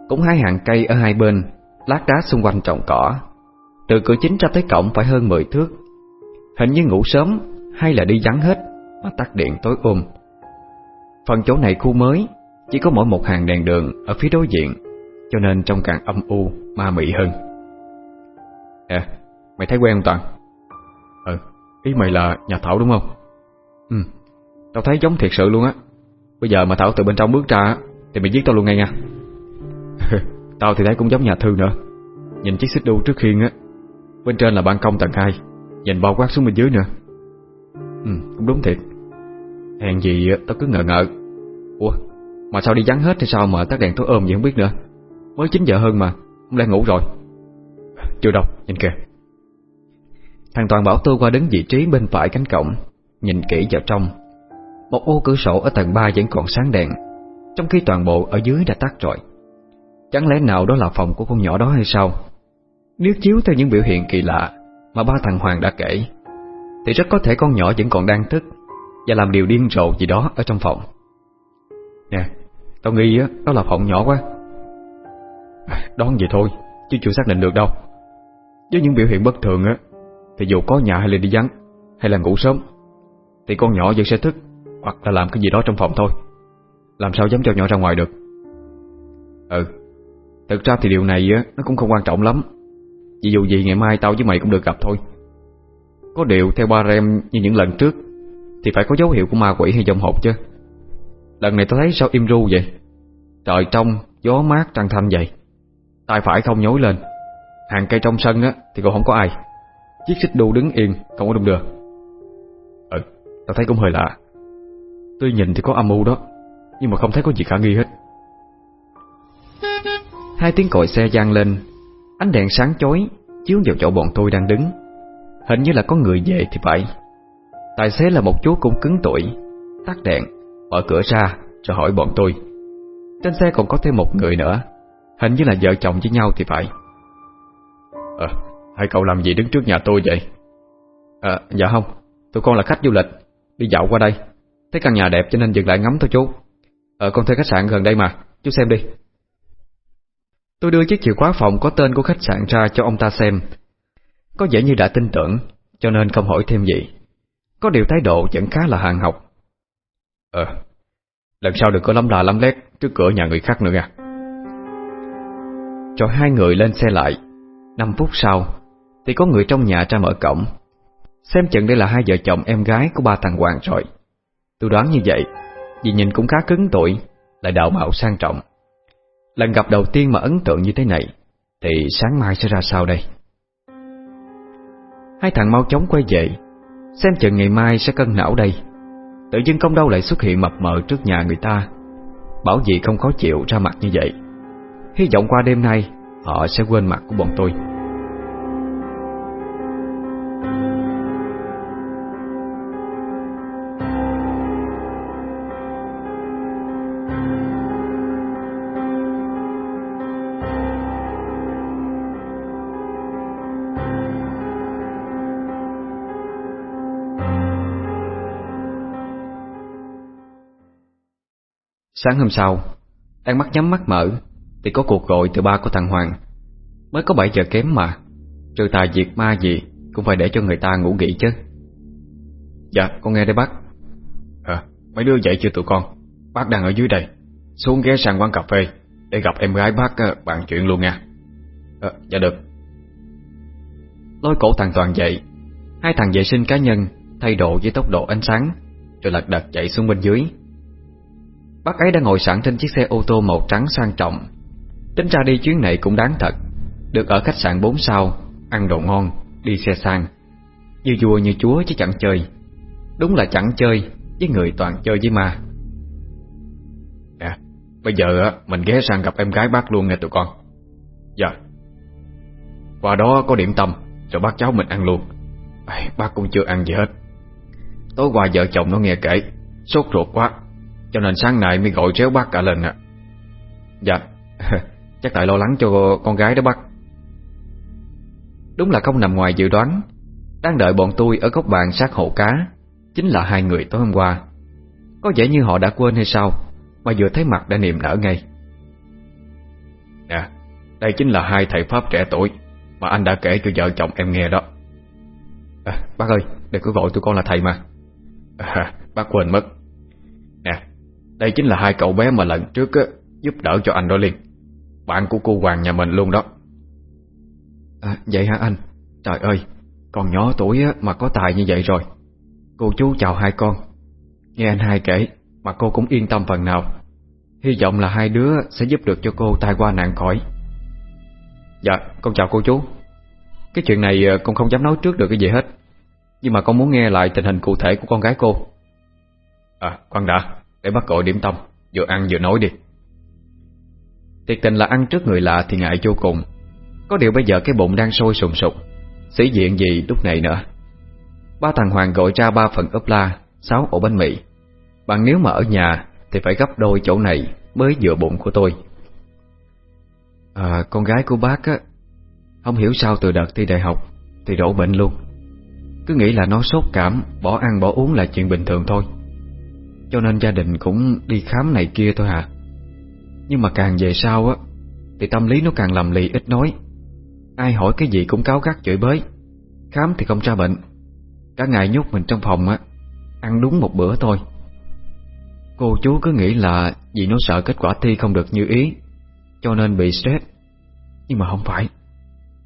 Cũng hai hàng cây ở hai bên, Lát đá xung quanh trồng cỏ. Từ cửa chính ra tới cổng phải hơn 10 thước. Hình như ngủ sớm, Hay là đi vắng hết, Mà tắt điện tối ôm. Phần chỗ này khu mới, Chỉ có mỗi một hàng đèn đường ở phía đối diện. Cho nên trông càng âm u Ma mị hơn. Nè, mày thấy quen không Toàn? Ừ Ý mày là nhà Thảo đúng không? Ừ Tao thấy giống thiệt sự luôn á. Bây giờ mà Thảo từ bên trong bước ra Thì mày giết tao luôn ngay nha. Tao thì thấy cũng giống nhà thư nữa. Nhìn chiếc xích đu trước khiên á Bên trên là ban công tầng 2 Nhìn bao quát xuống bên dưới nữa. Ừ cũng đúng thiệt. Hèn gì tao cứ ngờ ngợ. Ủa mà sao đi vắng hết thì sao mà tắt đèn tối ôm gì không biết nữa? Mới 9 giờ hơn mà Ông đang ngủ rồi. Chưa đâu nhìn kìa. Thằng Toàn bảo tôi qua đứng vị trí bên phải cánh cổng Nhìn kỹ vào trong. Một ô cửa sổ ở tầng 3 vẫn còn sáng đèn Trong khi toàn bộ ở dưới đã tắt rồi. Chẳng lẽ nào đó là phòng của con nhỏ đó hay sao? Nếu chiếu theo những biểu hiện kỳ lạ Mà ba thằng Hoàng đã kể Thì rất có thể con nhỏ vẫn còn đang thức Và làm điều điên rồ gì đó ở trong phòng. Nè Tao nghi á, đó là phòng nhỏ quá. Đoán vậy thôi Chứ chưa xác định được đâu. Với những biểu hiện bất thường á Thì dù có nhà hay là đi vắng Hay là ngủ sớm Thì con nhỏ vẫn sẽ thức Hoặc là làm cái gì đó trong phòng thôi. Làm sao dám cho nhỏ ra ngoài được? Ừ Thực ra thì điều này á Nó cũng không quan trọng lắm. Vì dù gì ngày mai tao với mày cũng được gặp thôi. Có điều theo ba rem như những lần trước Thì phải có dấu hiệu của ma quỷ hay dòng hộp chứ. Lần này tao thấy sao im ru vậy? Trời trong, gió mát trăng thanh vậy tay phải không nhối lên. Hàng cây trong sân á thì cũng không có ai. Chiếc xích đu đứng yên Không có đụng được. Ừ, tao thấy cũng hơi lạ. Tuy nhìn thì có âm mưu đó Nhưng mà không thấy có gì khả nghi hết. Hai tiếng còi xe gian lên. Ánh đèn sáng chói Chiếu vào chỗ bọn tôi đang đứng. Hình như là có người về thì phải. Tài xế là một chú cũng cứng tuổi Tắt đèn Mở cửa ra rồi hỏi bọn tôi. Trên xe còn có thêm một người nữa. Hình như là vợ chồng với nhau thì phải Ờ, hai cậu làm gì đứng trước nhà tôi vậy? À, dạ không, tụi con là khách du lịch, đi dạo qua đây. Thấy căn nhà đẹp cho nên dừng lại ngắm thôi chú. Ờ, con thuê khách sạn gần đây mà, chú xem đi. Tôi đưa chiếc chìa khóa phòng có tên của khách sạn ra cho ông ta xem. Có vẻ như đã tin tưởng, cho nên không hỏi thêm gì. Có điều thái độ vẫn khá là hàng học. Ờ, lần sau đừng có lắm là lắm lét trước cửa nhà người khác nữa nha. Cho hai người lên xe lại. Năm phút sau, thì có người trong nhà ra mở cổng. Xem chừng đây là hai vợ chồng em gái của ba thằng Hoàng rồi. Tôi đoán như vậy, vì nhìn cũng khá cứng tuổi, lại đạo mạo sang trọng. Lần gặp đầu tiên mà ấn tượng như thế này, thì sáng mai sẽ ra sao đây? Hai thằng mau chóng quay về, xem chừng ngày mai sẽ cân não đây. Tự dưng công đâu lại xuất hiện mập mờ trước nhà người ta, bảo gì không khó chịu ra mặt như vậy. Hy vọng qua đêm nay họ sẽ quên mặt của bọn tôi. Sáng hôm sau, đang mắt nhắm mắt mở, thì có cuộc gọi từ ba của thằng Hoàng. Mới có 7 giờ kém mà, trừ tài diệt ma gì cũng phải để cho người ta ngủ nghỉ chứ. Dạ, con nghe đây bác. À, mấy đứa dậy chưa tụi con? Bác đang ở dưới đây, xuống ghé sang quán cà phê để gặp em gái bác ờ, bàn chuyện luôn nha. À, dạ được. Lôi cổ thằng Toàn dậy, hai thằng vệ sinh cá nhân thay đồ với tốc độ ánh sáng, rồi lật đật chạy xuống bên dưới. Bác ấy đã ngồi sẵn trên chiếc xe ô tô màu trắng sang trọng Tính ra đi chuyến này cũng đáng thật. Được ở khách sạn 4 sao Ăn đồ ngon, đi xe sang. Như vua như chúa chứ chẳng chơi. Đúng là chẳng chơi Với người toàn chơi với ma. À, Bây giờ mình ghé sang gặp em gái bác luôn nghe tụi con. Dạ. Qua đó có điểm tâm Rồi bác cháu mình ăn luôn. Bác cũng chưa ăn gì hết. Tối qua vợ chồng nó nghe kể Sốt ruột quá cho nên sáng nay mới gọi réo bác cả lên ạ. Dạ. Chắc tại lo lắng cho con gái đó bác. Đúng là không nằm ngoài dự đoán. Đang đợi bọn tôi ở góc bàn sát hộ cá. Chính là hai người tối hôm qua. Có vẻ như họ đã quên hay sao? Mà vừa thấy mặt đã niềm nở ngay. Nè Đây chính là hai thầy Pháp trẻ tuổi Mà anh đã kể cho vợ chồng em nghe đó. À, Bác ơi Đừng có gọi tụi con là thầy mà. À, Bác quên mất. Nè đây chính là hai cậu bé mà lần trước á, giúp đỡ cho anh đó liền Bạn của cô Hoàng nhà mình luôn đó. À, Vậy hả anh? Trời ơi Còn nhỏ tuổi á, mà có tài như vậy rồi. Cô chú chào hai con. Nghe anh hai kể Mà cô cũng yên tâm phần nào. Hy vọng là hai đứa sẽ giúp được cho cô tai qua nạn khỏi. Dạ con chào cô chú. Cái chuyện này à, con không dám nói trước được cái gì hết. Nhưng mà con muốn nghe lại tình hình cụ thể của con gái cô. À khoan đã để bắt gọi điểm tâm Vừa ăn vừa nói đi Thiệt tình là ăn trước người lạ thì ngại vô cùng. Có điều bây giờ cái bụng đang sôi sùng sục, Sĩ diện gì lúc này nữa? Ba thằng Hoàng gọi ra ba phần ốp la, Sáu ổ bánh mì. Bạn nếu mà ở nhà Thì phải gấp đôi chỗ này Mới vừa bụng của tôi. À con gái của bác á, Không hiểu sao từ đợt thi đại học Thì đổ bệnh luôn. Cứ nghĩ là nó sốt cảm, Bỏ ăn bỏ uống là chuyện bình thường thôi. Cho nên gia đình cũng đi khám này kia thôi hả? Nhưng mà càng về sau á, Thì tâm lý nó càng lầm lì, ít nói. Ai hỏi cái gì cũng cáo gắt chửi bới. Khám thì không ra bệnh. Cả ngày nhốt mình trong phòng á, Ăn đúng một bữa thôi. Cô chú cứ nghĩ là Vì nó sợ kết quả thi không được như ý, Cho nên bị stress. Nhưng mà không phải,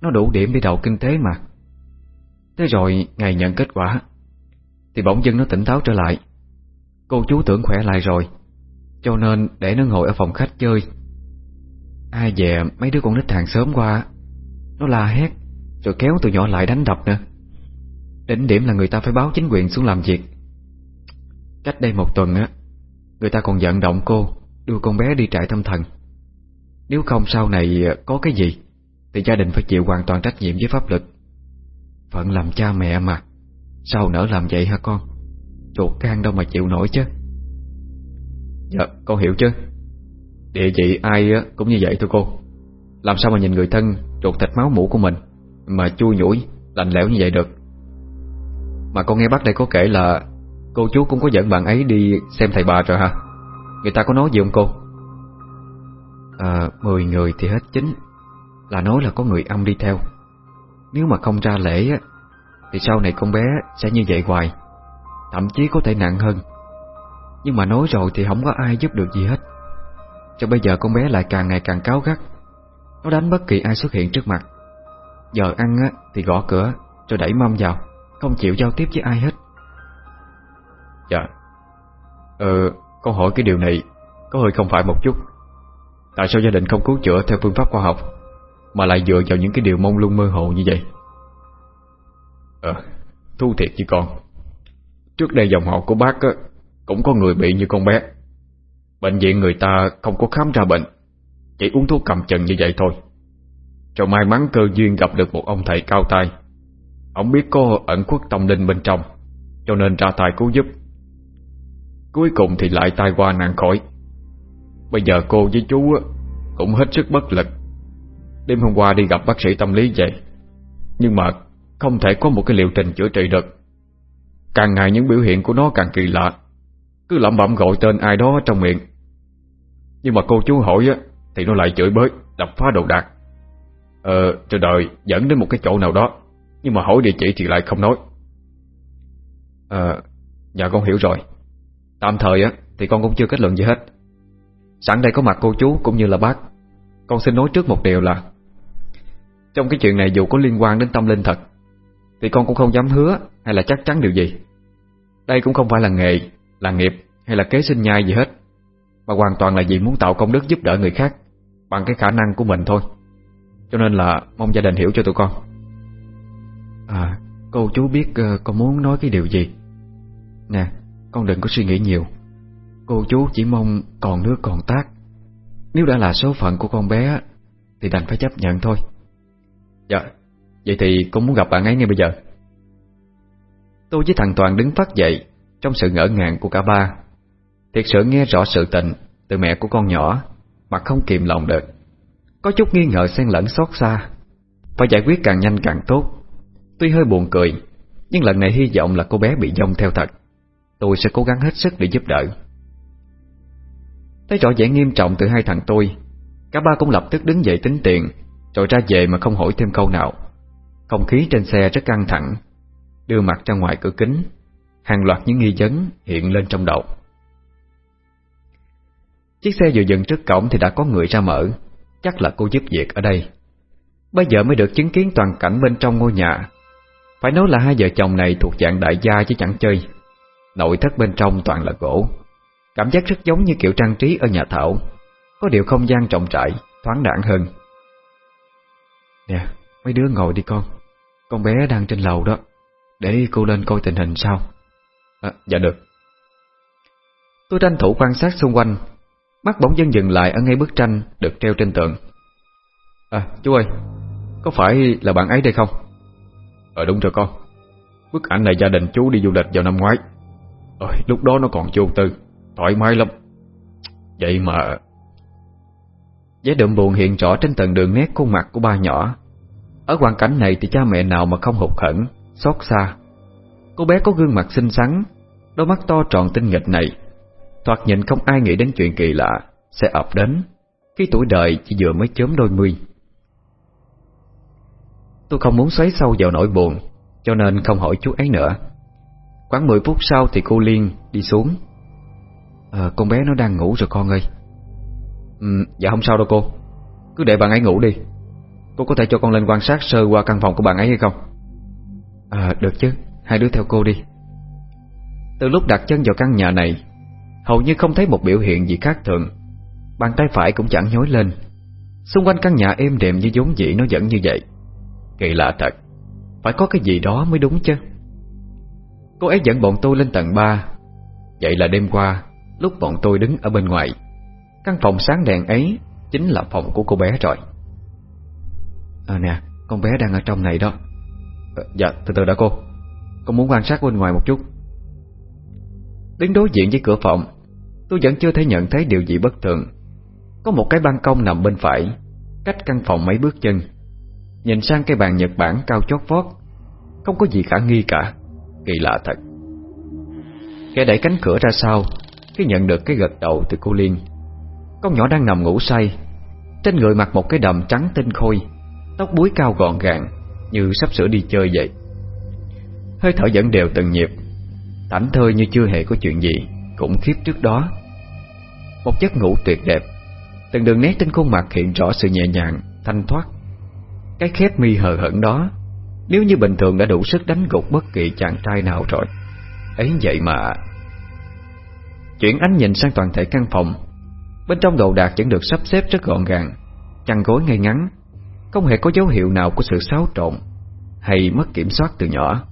Nó đủ điểm đi đầu kinh tế mà. Thế rồi ngày nhận kết quả, Thì bỗng dưng nó tỉnh táo trở lại. Cô chú tưởng khỏe lại rồi. Cho nên để nó ngồi ở phòng khách chơi. Ai về, mấy đứa con nít hàng sớm qua. Nó la hét, Rồi kéo tụi nhỏ lại đánh đập nữa. Đỉnh điểm là người ta phải báo chính quyền xuống làm việc. Cách đây một tuần á, Người ta còn vận động cô Đưa con bé đi trại tâm thần. Nếu không sau này có cái gì, Thì gia đình phải chịu hoàn toàn trách nhiệm với pháp luật. Phận làm cha mẹ mà, Sao nỡ làm vậy hả con? Chuột can đâu mà chịu nổi chứ. Dạ con hiểu chứ. Địa vị ai cũng như vậy thôi cô. Làm sao mà nhìn người thân ruột thịt máu mũ của mình Mà chui nhủi, Lạnh lẽo như vậy được? Mà con nghe bác đây có kể là Cô chú cũng có dẫn bạn ấy đi xem thầy bà rồi hả? Người ta có nói gì không cô? À Mười người thì hết chính Là nói là có người âm đi theo. Nếu mà không ra lễ Thì sau này con bé sẽ như vậy hoài. Thậm chí có thể nặng hơn. Nhưng mà nói rồi thì không có ai giúp được gì hết. Cho bây giờ con bé lại càng ngày càng cáo gắt. Nó đánh bất kỳ ai xuất hiện trước mặt. Giờ ăn á, thì gõ cửa Rồi đẩy mâm vào Không chịu giao tiếp với ai hết. Dạ. Ờ Con hỏi cái điều này Có hơi không phải một chút. Tại sao gia đình không cứu chữa theo phương pháp khoa học Mà lại dựa vào những cái điều mông lung mơ hồ như vậy? Ờ Thu thiệt chứ con. Trước đây dòng họ của bác á, cũng có người bị như con bé. Bệnh viện người ta không có khám ra bệnh, Chỉ uống thuốc cầm chừng như vậy thôi. Cho may mắn cơ duyên gặp được một ông thầy cao tay Ông biết có ẩn khuất tâm linh bên trong, Cho nên ra tay cứu giúp. Cuối cùng thì lại tai qua nạn khỏi. Bây giờ cô với chú Cũng hết sức bất lực. Đêm hôm qua đi gặp bác sĩ tâm lý vậy, Nhưng mà Không thể có một cái liệu trình chữa trị được. Càng ngày những biểu hiện của nó càng kỳ lạ. Cứ lẩm bẩm gọi tên ai đó trong miệng. Nhưng mà cô chú hỏi á Thì nó lại chửi bới Đập phá đồ đạc. Ờ rồi đợi dẫn đến một cái chỗ nào đó Nhưng mà hỏi địa chỉ thì lại không nói. Ờ Dạ con hiểu rồi. Tạm thời á thì con cũng chưa kết luận gì hết. Sẵn đây có mặt cô chú cũng như là bác. Con xin nói trước một điều là Trong cái chuyện này dù có liên quan đến tâm linh thật Thì con cũng không dám hứa Hay là chắc chắn điều gì. Đây cũng không phải là nghề, là nghiệp Hay là kế sinh nhai gì hết. Mà hoàn toàn là vì muốn tạo công đức giúp đỡ người khác Bằng cái khả năng của mình thôi. Cho nên là mong gia đình hiểu cho tụi con. À Cô chú biết ờ, uh, con muốn nói cái điều gì? Nè con đừng có suy nghĩ nhiều. Cô chú chỉ mong còn nước còn tác. Nếu đã là số phận của con bé Thì đành phải chấp nhận thôi. Dạ Vậy thì con muốn gặp bạn ấy ngay bây giờ. Tôi với thằng Toàn đứng phát dậy trong sự ngỡ ngàng của cả ba. Thiệt sự nghe rõ sự tình Từ mẹ của con nhỏ, Mà không kìm lòng được. Có chút nghi ngờ xen lẫn xót xa. Phải giải quyết càng nhanh càng tốt. Tuy hơi buồn cười, Nhưng lần này hy vọng là cô bé bị dông theo thật. Tôi sẽ cố gắng hết sức để giúp đỡ. Thấy rõ vẻ nghiêm trọng từ hai thằng tôi, Cả ba cũng lập tức đứng dậy tính tiền, Rồi ra về mà không hỏi thêm câu nào. Không khí trên xe rất căng thẳng, Đưa mặt ra ngoài cửa kính. Hàng loạt những nghi vấn hiện lên trong đầu. Chiếc xe vừa dừng trước cổng thì đã có người ra mở. Chắc là cô giúp việc ở đây. Bây giờ mới được chứng kiến toàn cảnh bên trong ngôi nhà. Phải nói là hai vợ chồng này thuộc dạng đại gia chứ chẳng chơi. Nội thất bên trong toàn là gỗ. Cảm giác rất giống như kiểu trang trí ở nhà Thảo. Có điều không gian trọng trải Thoáng đẳng hơn. Nè, mấy đứa ngồi đi con. Con bé đang trên lầu đó. Để cô lên coi tình hình sao à, Dạ được. Tôi tranh thủ quan sát xung quanh. Mắt bỗng dưng dừng lại ở ngay bức tranh Được treo trên tường. À chú ơi Có phải là bạn ấy đây không? Ờ đúng rồi con. Bức ảnh này gia đình chú đi du lịch vào năm ngoái. Ôi, lúc đó nó còn vô tư Thoải mái lắm. Vậy mà Vẻ đượm buồn hiện rõ trên từng đường nét khuôn mặt của ba nhỏ. Ở hoàn cảnh này thì cha mẹ nào mà không hụt hẫng Xót xa. Cô bé có gương mặt xinh xắn Đôi mắt to tròn tinh nghịch này Thoạt nhìn không ai nghĩ đến chuyện kỳ lạ Sẽ ập đến Khi tuổi đời chỉ vừa mới chớm đôi mươi. Tôi không muốn xoáy sâu vào nỗi buồn Cho nên không hỏi chú ấy nữa. Khoảng 10 phút sau thì cô Liên đi xuống. À, Con bé nó đang ngủ rồi con ơi. Ừ, Dạ không sao đâu cô. Cứ để bạn ấy ngủ đi. Cô có thể cho con lên quan sát sơ qua căn phòng của bạn ấy hay không? À được chứ. Hai đứa theo cô đi. Từ lúc đặt chân vào căn nhà này Hầu như không thấy một biểu hiện gì khác thường. Bàn tay phải cũng chẳng nhối lên. Xung quanh căn nhà êm đềm như vốn dĩ nó vẫn như vậy. Kỳ lạ thật Phải có cái gì đó mới đúng chứ? Cô ấy dẫn bọn tôi lên tầng 3 Vậy là đêm qua Lúc bọn tôi đứng ở bên ngoài Căn phòng sáng đèn ấy Chính là phòng của cô bé rồi. À nè Con bé đang ở trong này đó. À, Dạ từ từ đã cô. Con muốn quan sát bên ngoài một chút. Đứng đối diện với cửa phòng, Tôi vẫn chưa thể nhận thấy điều gì bất thường. Có một cái ban công nằm bên phải, Cách căn phòng mấy bước chân. Nhìn sang cái bàn Nhật Bản cao chót vót, Không có gì khả nghi cả, Kỳ lạ thật. Kẻ đẩy cánh cửa ra sau, Khi nhận được cái gật đầu từ cô Liên. Con nhỏ đang nằm ngủ say, Trên người mặc một cái đầm trắng tinh khôi, Tóc búi cao gọn gàng, Như sắp sửa đi chơi vậy. Hơi thở vẫn đều từng nhịp. Thảnh thơi như chưa hề có chuyện gì, Cũng khiếp trước đó. Một giấc ngủ tuyệt đẹp, Từng đường nét trên khuôn mặt hiện rõ sự nhẹ nhàng, Thanh thoát. Cái khép mi hờ hững đó, Nếu như bình thường đã đủ sức đánh gục bất kỳ chàng trai nào rồi. Ấy vậy mà. Chuyển ánh nhìn sang toàn thể căn phòng. Bên trong đồ đạc vẫn được sắp xếp rất gọn gàng, Chăn gối ngay ngắn, Không hề có dấu hiệu nào của sự xáo trộn Hay mất kiểm soát từ nhỏ.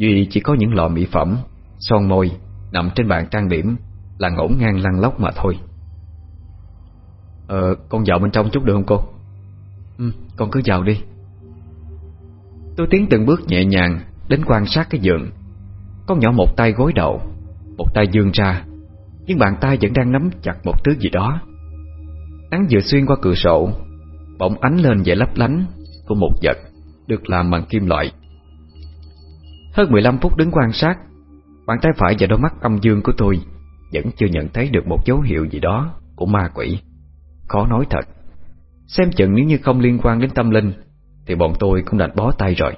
Duy chỉ có những lọ mỹ phẩm, Son môi, Nằm trên bàn trang điểm, Là ngổn ngang lăn lóc mà thôi. Ờ con vào bên trong chút được không cô? Ừ con cứ vào đi. Tôi tiến từng bước nhẹ nhàng Đến quan sát cái giường. Con nhỏ một tay gối đầu, Một tay dương ra, Nhưng bàn tay vẫn đang nắm chặt một thứ gì đó. Nắng vừa xuyên qua cửa sổ, Bỗng ánh lên vẻ lấp lánh Của một vật Được làm bằng kim loại hơn 15 phút đứng quan sát Bàn tay phải và đôi mắt âm dương của tôi Vẫn chưa nhận thấy được một dấu hiệu gì đó Của ma quỷ. Khó nói thật Xem chừng nếu như không liên quan đến tâm linh Thì bọn tôi cũng đành bó tay rồi.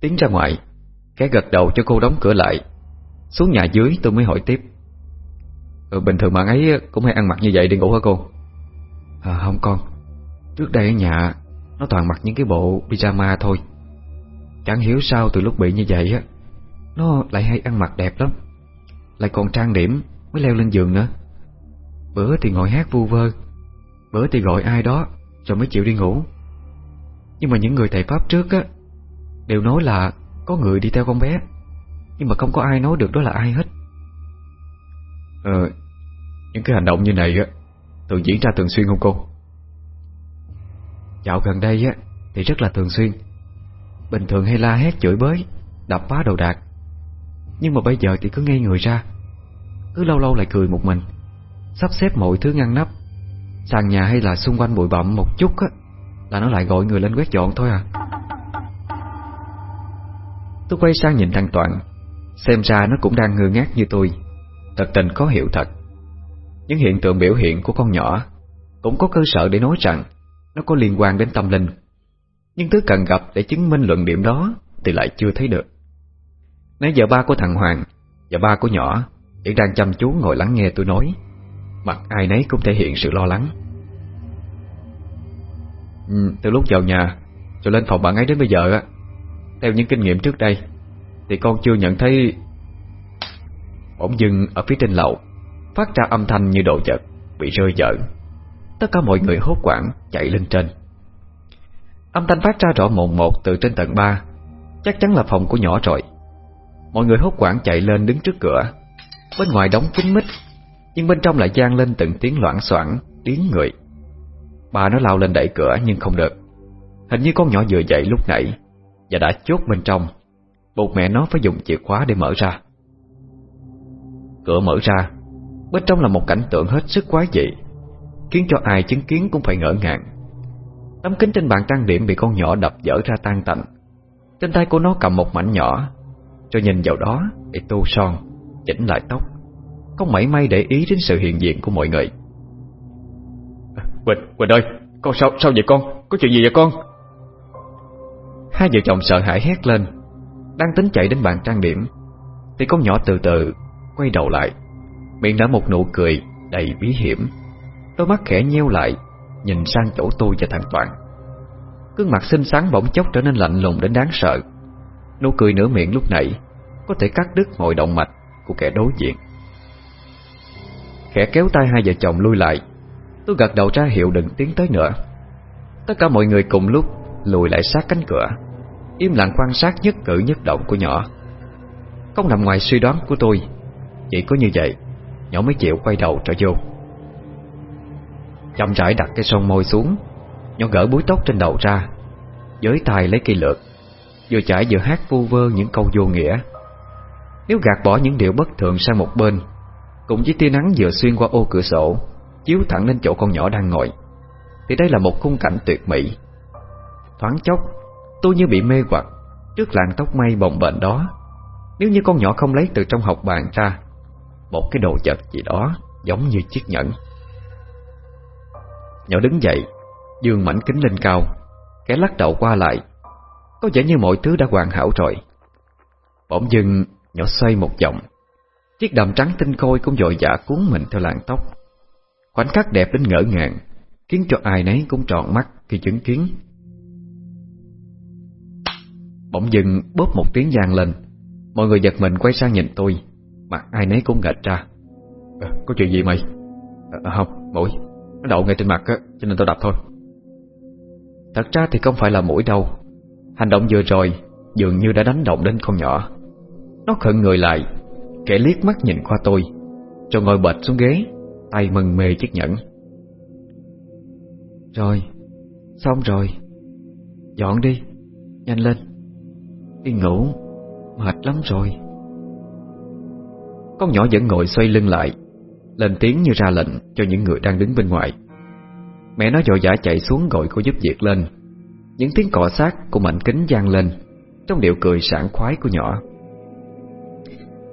Tiến ra ngoài Cái gật đầu cho cô đóng cửa lại. Xuống nhà dưới tôi mới hỏi tiếp. Ừ, Bình thường bạn ấy cũng hay ăn mặc như vậy đi ngủ hả cô? À, Không con. Trước đây ở nhà Nó toàn mặc những cái bộ pyjama thôi. Chẳng hiểu sao từ lúc bị như vậy á, Nó lại hay ăn mặc đẹp lắm. Lại còn trang điểm Mới leo lên giường nữa. Bữa thì ngồi hát vu vơ, Bữa thì gọi ai đó, Rồi mới chịu đi ngủ. Nhưng mà những người thầy Pháp trước á, Đều nói là có người đi theo con bé, Nhưng mà không có ai nói được đó là ai hết. Ờ Những cái hành động như này á, Thường diễn ra thường xuyên không cô? Dạo gần đây á, Thì rất là thường xuyên. Bình thường hay la hét chửi bới, Đập phá đồ đạc. Nhưng mà bây giờ thì cứ ngây người ra, Cứ lâu lâu lại cười một mình, Sắp xếp mọi thứ ngăn nắp. Sàn nhà hay là xung quanh bụi bặm một chút á, Là nó lại gọi người lên quét dọn thôi à. Tôi quay sang nhìn thằng Toàn, Xem ra nó cũng đang ngơ ngác như tôi, Thật tình có hiểu thật. Những hiện tượng biểu hiện của con nhỏ Cũng có cơ sở để nói rằng Nó có liên quan đến tâm linh nhưng thứ cần gặp để chứng minh luận điểm đó Thì lại chưa thấy được. Nãy giờ ba của thằng Hoàng Và ba của nhỏ Vẫn đang chăm chú ngồi lắng nghe tôi nói Mặt ai nấy cũng thể hiện sự lo lắng. Ừ, Từ lúc vào nhà cho lên phòng bạn ấy đến bây giờ á Theo những kinh nghiệm trước đây Thì con chưa nhận thấy Bỗng dưng ở phía trên lầu Phát ra âm thanh như đồ vật Bị rơi dở Tất cả mọi người hốt quảng chạy lên trên. Âm thanh phát ra rõ mồn một từ trên tầng 3 Chắc chắn là phòng của nhỏ rồi. Mọi người hốt quảng chạy lên đứng trước cửa. Bên ngoài đóng kín mít, Nhưng bên trong lại gian lên từng tiếng loãng xoảng, Tiếng người. Bà nó lao lên đẩy cửa nhưng không được. Hình như con nhỏ vừa dậy lúc nãy Và đã chốt bên trong. Buộc mẹ nó phải dùng chìa khóa để mở ra. Cửa mở ra. Bên trong là một cảnh tượng hết sức quái dị, Khiến cho ai chứng kiến cũng phải ngỡ ngàng. Tấm kính trên bàn trang điểm bị con nhỏ đập dở ra tan tành. Trên tay của nó cầm một mảnh nhỏ. Cho nhìn vào đó để tô son Chỉnh lại tóc. Không mảy may để ý đến sự hiện diện của mọi người. Quỳnh, Quỳnh ơi Con sao, sao vậy con? Có chuyện gì vậy con? Hai vợ chồng sợ hãi hét lên. Đang tính chạy đến bàn trang điểm Thì con nhỏ từ từ Quay đầu lại. Miệng nở một nụ cười đầy bí hiểm. Đôi mắt khẽ nheo lại Nhìn sang chỗ tôi và thằng Toàn. Cương mặt xinh xắn bỗng chốc trở nên lạnh lùng đến đáng sợ. Nụ cười nửa miệng lúc nãy Có thể cắt đứt mọi động mạch Của kẻ đối diện. Khẽ kéo tay hai vợ chồng lui lại, Tôi gật đầu ra hiệu đừng tiến tới nữa. Tất cả mọi người cùng lúc Lùi lại sát cánh cửa, Im lặng quan sát nhất cử nhất động của nhỏ. Không nằm ngoài suy đoán của tôi, Chỉ có như vậy, Nhỏ mới chịu quay đầu trở vô. Chậm rãi đặt cái son môi xuống. Nhỏ gỡ búi tóc trên đầu ra Giới tay lấy cây lược, Vừa chải vừa hát vu vơ những câu vô nghĩa. Nếu gạt bỏ những điều bất thường sang một bên Cùng với tia nắng vừa xuyên qua ô cửa sổ, Chiếu thẳng lên chỗ con nhỏ đang ngồi, Thì đây là một khung cảnh tuyệt mỹ. Thoáng chốc, Tôi như bị mê hoặc Trước làn tóc mây bồng bềnh đó. Nếu như con nhỏ không lấy từ trong học bàn ra, Một cái đồ vật gì đó Giống như chiếc nhẫn. Nhỏ đứng dậy Dương mảnh kính lên cao Kẻ lắc đầu qua lại. Có vẻ như mọi thứ đã hoàn hảo rồi. Bỗng dưng nhỏ xoay một vòng. Chiếc đầm trắng tinh khôi cũng dội dã cuốn mình theo làn tóc. Khoảnh khắc đẹp đến ngỡ ngàng Khiến cho ai nấy cũng tròn mắt khi chứng kiến. Bỗng dưng bóp một tiếng vang lên. Mọi người giật mình quay sang nhìn tôi. Mặt ai nấy cũng nghệch ra. À, Có chuyện gì mày? À, Không, mũi nó đậu ngay trên mặt á, cho nên tôi đập thôi. Thật ra thì không phải là mũi đâu Hành động vừa rồi Dường như đã đánh động đến con nhỏ. Nó khẩn người lại Kẻ liếc mắt nhìn qua tôi Rồi ngồi bệt xuống ghế Tay mừng mê chiếc nhẫn. Rồi Xong rồi. Dọn đi Nhanh lên. Đi ngủ Mệt lắm rồi. Con nhỏ vẫn ngồi xoay lưng lại lên tiếng như ra lệnh cho những người đang đứng bên ngoài. Mẹ nó dội dã chạy xuống gọi cô giúp việc lên. Những tiếng cọ sát của mảnh kính gian lên Trong điệu cười sảng khoái của nhỏ.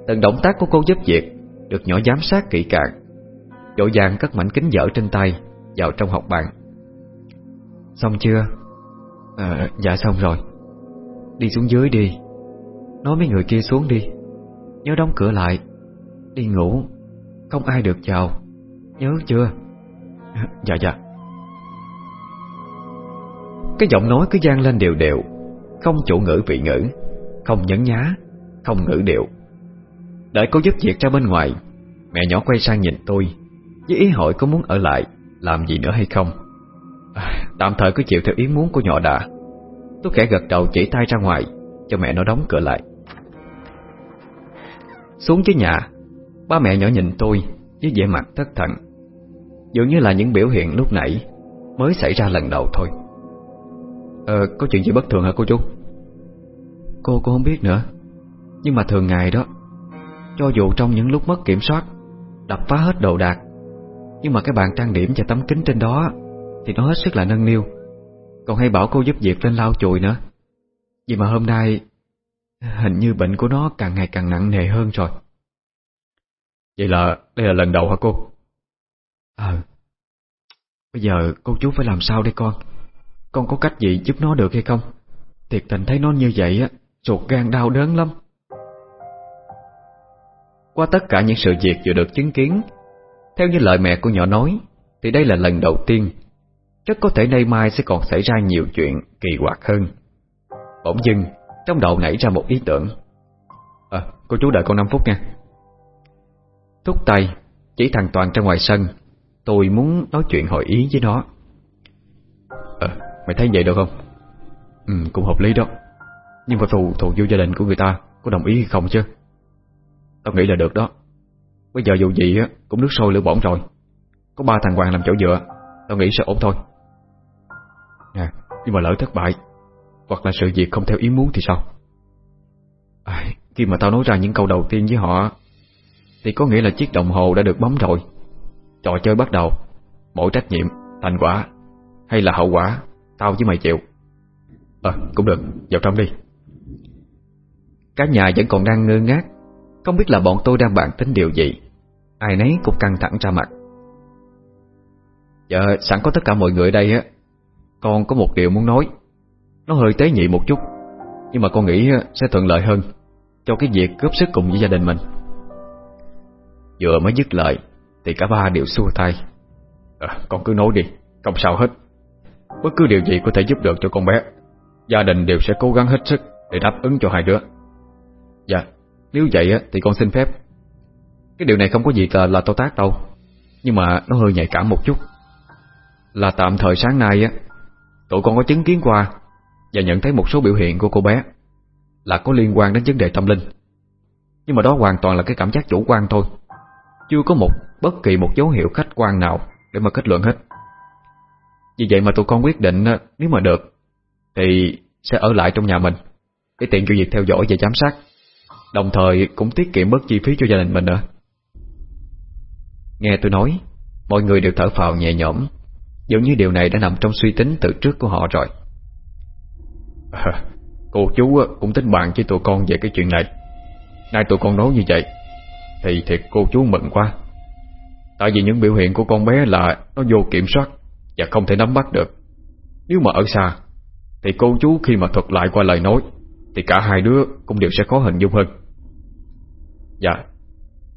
Từng động tác của cô giúp việc Được nhỏ giám sát kỹ càng. Dội dàng cất mảnh kính dở trên tay Vào trong học bàn. Xong chưa? À, dạ xong rồi. Đi xuống dưới đi. Nói mấy người kia xuống đi. Nhớ đóng cửa lại. Đi ngủ. Không ai được chào. Nhớ chưa? Dạ dạ. Cái giọng nói cứ gian lên đều đều. Không chủ ngữ vị ngữ Không nhấn nhá Không ngữ điệu. Đợi cô giúp việc ra bên ngoài Mẹ nhỏ quay sang nhìn tôi Với ý hỏi có muốn ở lại Làm gì nữa hay không. À, Tạm thời cứ chịu theo ý muốn của nhỏ đã. Tôi khẽ gật đầu chỉ tay ra ngoài Cho mẹ nó đóng cửa lại. Xuống dưới nhà Ba mẹ nhỏ nhìn tôi Với vẻ mặt thất thần. Dường như là những biểu hiện lúc nãy Mới xảy ra lần đầu thôi. Ờ, có chuyện gì bất thường hả cô chú? Cô cô không biết nữa. Nhưng mà thường ngày đó Cho dù trong những lúc mất kiểm soát Đập phá hết đồ đạc Nhưng mà cái bàn trang điểm và tấm kính trên đó Thì nó hết sức là nâng niu. Còn hay bảo cô giúp việc lên lau chùi nữa. Vì mà hôm nay Hình như bệnh của nó càng ngày càng nặng nề hơn rồi. Vậy là đây là lần đầu hả cô? Ờ. Bây giờ cô chú phải làm sao đây con? Con có cách gì giúp nó được hay không? Thiệt tình thấy nó như vậy á Ruột gan đau đớn lắm. Qua tất cả những sự việc vừa được chứng kiến, Theo như lời mẹ của nhỏ nói, Thì đây là lần đầu tiên Rất có thể nay mai sẽ còn xảy ra nhiều chuyện kỳ quặc hơn. Bỗng dưng, Trong đầu nảy ra một ý tưởng. À cô chú đợi con 5 phút nha. Thúc tay Chỉ thằng Toàn ra ngoài sân. Tôi muốn nói chuyện hội ý với nó. Ờ Mày thấy vậy được không? Ừ cũng hợp lý đó. Nhưng mà thù thù vô gia đình của người ta Có đồng ý hay không chứ? Tao nghĩ là được đó. Bây giờ dù gì á cũng nước sôi lửa bỏng rồi. Có ba thằng Hoàng làm chỗ dựa Tao nghĩ sẽ ổn thôi. À, Nhưng mà lỡ thất bại Hoặc là sự việc không theo ý muốn thì sao? À, Khi mà tao nói ra những câu đầu tiên với họ thì có nghĩa là chiếc đồng hồ đã được bấm rồi. Trò chơi bắt đầu. Mỗi trách nhiệm, thành quả Hay là hậu quả Tao với mày chịu. Ờ cũng được, vào trong đi. Cả nhà vẫn còn đang ngơ ngác. Không biết là bọn tôi đang bàn tính điều gì. Ai nấy cũng căng thẳng ra mặt. Dạ sẵn có tất cả mọi người ở đây á. Con có một điều muốn nói. Nó hơi tế nhị một chút Nhưng mà con nghĩ sẽ thuận lợi hơn Cho cái việc góp sức cùng với gia đình mình. Vừa mới dứt lời Thì cả ba đều xua tay. À, Con cứ nói đi, không sao hết. Bất cứ điều gì có thể giúp được cho con bé Gia đình đều sẽ cố gắng hết sức Để đáp ứng cho hai đứa. Dạ, nếu vậy thì con xin phép. Cái điều này không có gì là, là to tác đâu Nhưng mà nó hơi nhạy cảm một chút. Là tạm thời sáng nay á Tụi con có chứng kiến qua Và nhận thấy một số biểu hiện của cô bé Là có liên quan đến vấn đề tâm linh. Nhưng mà đó hoàn toàn là cái cảm giác chủ quan thôi. Chưa có một bất kỳ một dấu hiệu khách quan nào Để mà kết luận hết. Vì vậy mà tụi con quyết định ờ, Nếu mà được Thì sẽ ở lại trong nhà mình Để tiện cho việc theo dõi và giám sát. Đồng thời cũng tiết kiệm bớt chi phí cho gia đình mình nữa. Nghe tôi nói Mọi người đều thở phào nhẹ nhõm. Dường như điều này đã nằm trong suy tính từ trước của họ rồi. À, Cô chú ờ, cũng tính bàn với tụi con về cái chuyện này. Nay tụi con nói như vậy thì thiệt cô chú mừng quá. Tại vì những biểu hiện của con bé là Nó vô kiểm soát Và không thể nắm bắt được. Nếu mà ở xa, Thì cô chú khi mà thuật lại qua lời nói, Thì cả hai đứa cũng đều sẽ khó hình dung hơn. Dạ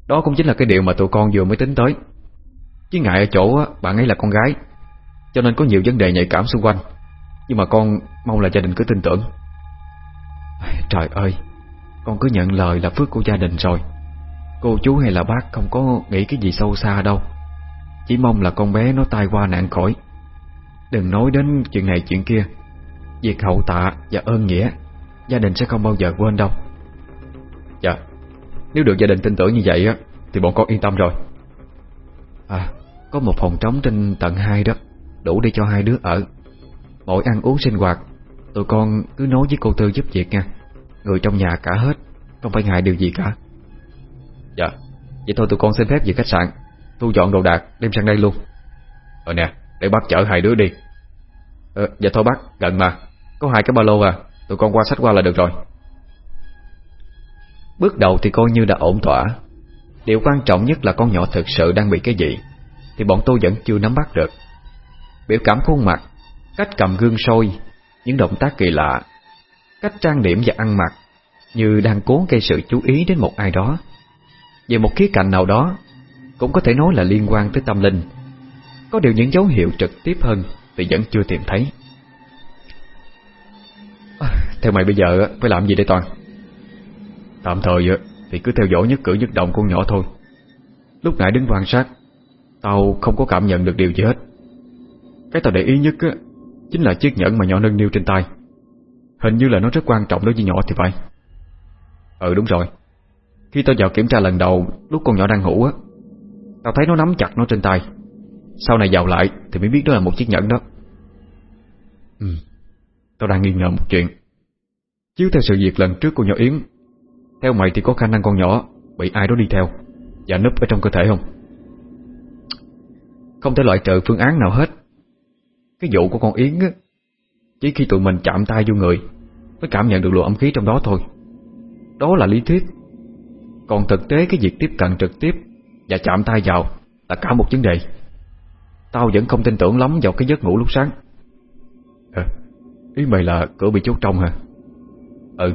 Đó cũng chính là cái điều mà tụi con vừa mới tính tới. Chứ ngại ở chỗ bạn ấy là con gái, Cho nên có nhiều vấn đề nhạy cảm xung quanh. Nhưng mà con mong là gia đình cứ tin tưởng. Trời ơi, Con cứ nhận lời là phước của gia đình rồi. Cô chú hay là bác không có nghĩ cái gì sâu xa đâu. Chỉ mong là con bé nó tai qua nạn khỏi. Đừng nói đến chuyện này chuyện kia. Việc hậu tạ và ơn nghĩa, Gia đình sẽ không bao giờ quên đâu. Dạ Nếu được gia đình tin tưởng như vậy á, Thì bọn con yên tâm rồi. À Có một phòng trống trên tầng 2 đó. Đủ để cho hai đứa ở. Mỗi ăn uống sinh hoạt, Tụi con cứ nói với cô Tư giúp việc nha. Người trong nhà cả hết, Không phải ngại điều gì cả. Dạ. Vậy thôi tụi con xin phép về khách sạn. Thu dọn đồ đạc, đem sang đây luôn. Ờ nè, để bác chở hai đứa đi. Ờ dạ thôi bác, gần mà. Có hai cái ba lô à. Tụi con qua sách qua là được rồi. Bước đầu thì coi như đã ổn thỏa. Điều quan trọng nhất là con nhỏ thực sự đang bị cái gì, Thì bọn tôi vẫn chưa nắm bắt được. Biểu cảm khuôn mặt, Cách cầm gương sôi Những động tác kỳ lạ, Cách trang điểm và ăn mặc, Như đang cố gây sự chú ý đến một ai đó. Về một khía cạnh nào đó Cũng có thể nói là liên quan tới tâm linh. Có điều những dấu hiệu trực tiếp hơn Thì vẫn chưa tìm thấy. À, Theo mày bây giờ phải làm gì đây Toàn? Tạm thời thì cứ theo dõi nhất cử nhất động con nhỏ thôi. Lúc nãy đứng quan sát Tao không có cảm nhận được điều gì hết. Cái tao để ý nhất á, Chính là chiếc nhẫn mà nhỏ nâng niu trên tay. Hình như là nó rất quan trọng đối với nhỏ thì phải. Ừ đúng rồi. Khi tao vào kiểm tra lần đầu, Lúc con nhỏ đang ngủ á, Tao thấy nó nắm chặt nó trên tay. Sau này vào lại thì mới biết đó là một chiếc nhẫn đó. Ừ Tao đang nghi ngờ một chuyện. Chiếu theo sự việc lần trước của nhỏ Yến, Theo mày thì có khả năng con nhỏ Bị ai đó đi theo Và núp ở trong cơ thể không? Không thể loại trừ phương án nào hết. Cái vụ của con Yến á, Chỉ khi tụi mình chạm tay vô người Mới cảm nhận được luồng âm khí trong đó thôi. Đó là lý thuyết. Còn thực tế cái việc tiếp cận trực tiếp Và chạm tay vào Là cả một vấn đề. Tao vẫn không tin tưởng lắm vào cái giấc ngủ lúc sáng. À, Ý mày là cửa bị chốt trong hả? Ừ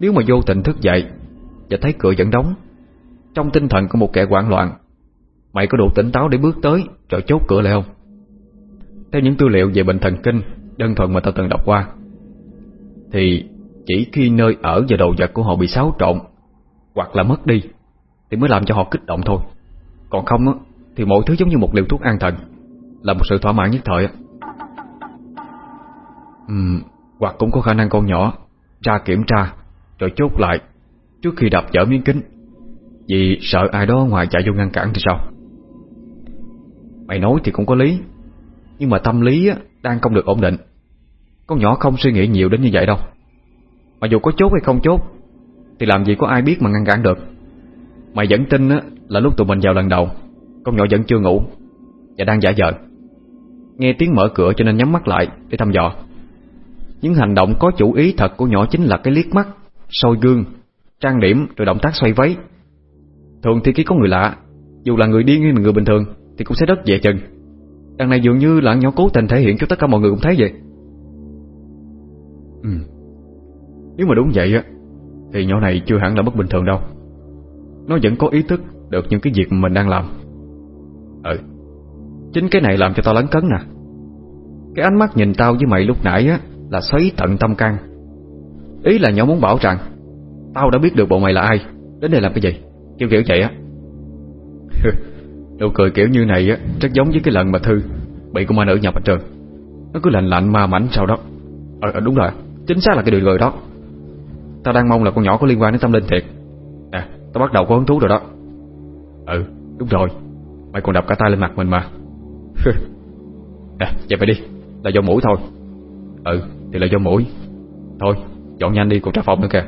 Nếu mà vô tình thức dậy Và thấy cửa vẫn đóng Trong tinh thần của một kẻ hoảng loạn Mày có đủ tỉnh táo để bước tới Rồi chốt cửa lại không? Theo những tư liệu về bệnh thần kinh Đơn thuần mà tao từng đọc qua Thì chỉ khi nơi ở và đồ vật của họ bị xáo trộn hoặc là mất đi Thì mới làm cho họ kích động thôi. Còn không á Thì mọi thứ giống như một liều thuốc an thần Là một sự thỏa mãn nhất thời uhm, Hoặc cũng có khả năng con nhỏ Ra kiểm tra Rồi chốt lại Trước khi đập dở miếng kính Vì sợ ai đó ngoài chạy vô ngăn cản thì sao? Mày nói thì cũng có lý Nhưng mà tâm lý á, đang không được ổn định. Con nhỏ không suy nghĩ nhiều đến như vậy đâu. Mà dù có chốt hay không chốt thì làm gì có ai biết mà ngăn cản được. Mày vẫn tin á, là lúc tụi mình vào lần đầu Con nhỏ vẫn chưa ngủ Và đang giả vờ. Nghe tiếng mở cửa cho nên nhắm mắt lại Để thăm dò. Những hành động có chủ ý thật của nhỏ chính là cái liếc mắt soi gương Trang điểm rồi động tác xoay váy. Thường thì khi có người lạ Dù là người điên hay là người bình thường Thì cũng sẽ rất dễ chừng. Đằng này dường như là nhỏ cố tình thể hiện cho tất cả mọi người cũng thấy vậy. Ừ. Nếu mà đúng vậy á thì nhỏ này chưa hẳn là bất bình thường đâu. Nó vẫn có ý thức Được những cái việc mình đang làm. Ừ Chính cái này làm cho tao lấn cấn nè. Cái ánh mắt nhìn tao với mày lúc nãy á Là xoáy tận tâm can. Ý là nhỏ muốn bảo rằng Tao đã biết được bọn mày là ai Đến đây làm cái gì. Kiểu kiểu vậy á. Nụ cười kiểu như này á Rất giống với cái lần mà Thư Bị con ma nữ nhập ở trường. Nó cứ lạnh lạnh ma mảnh sau đó. Ờ, ờ, đúng rồi Chính xác là cái điều người đó. Tao đang mong là con nhỏ có liên quan đến tâm linh thiệt. Nè Tao bắt đầu có hứng thú rồi đó. Ừ đúng rồi. Mày còn đập cả tay lên mặt mình mà. Nè à, vậy mày đi. Là do mũi thôi. Ừ thì là do mũi. Thôi, dọn nhanh đi, còn trả phòng nữa kìa.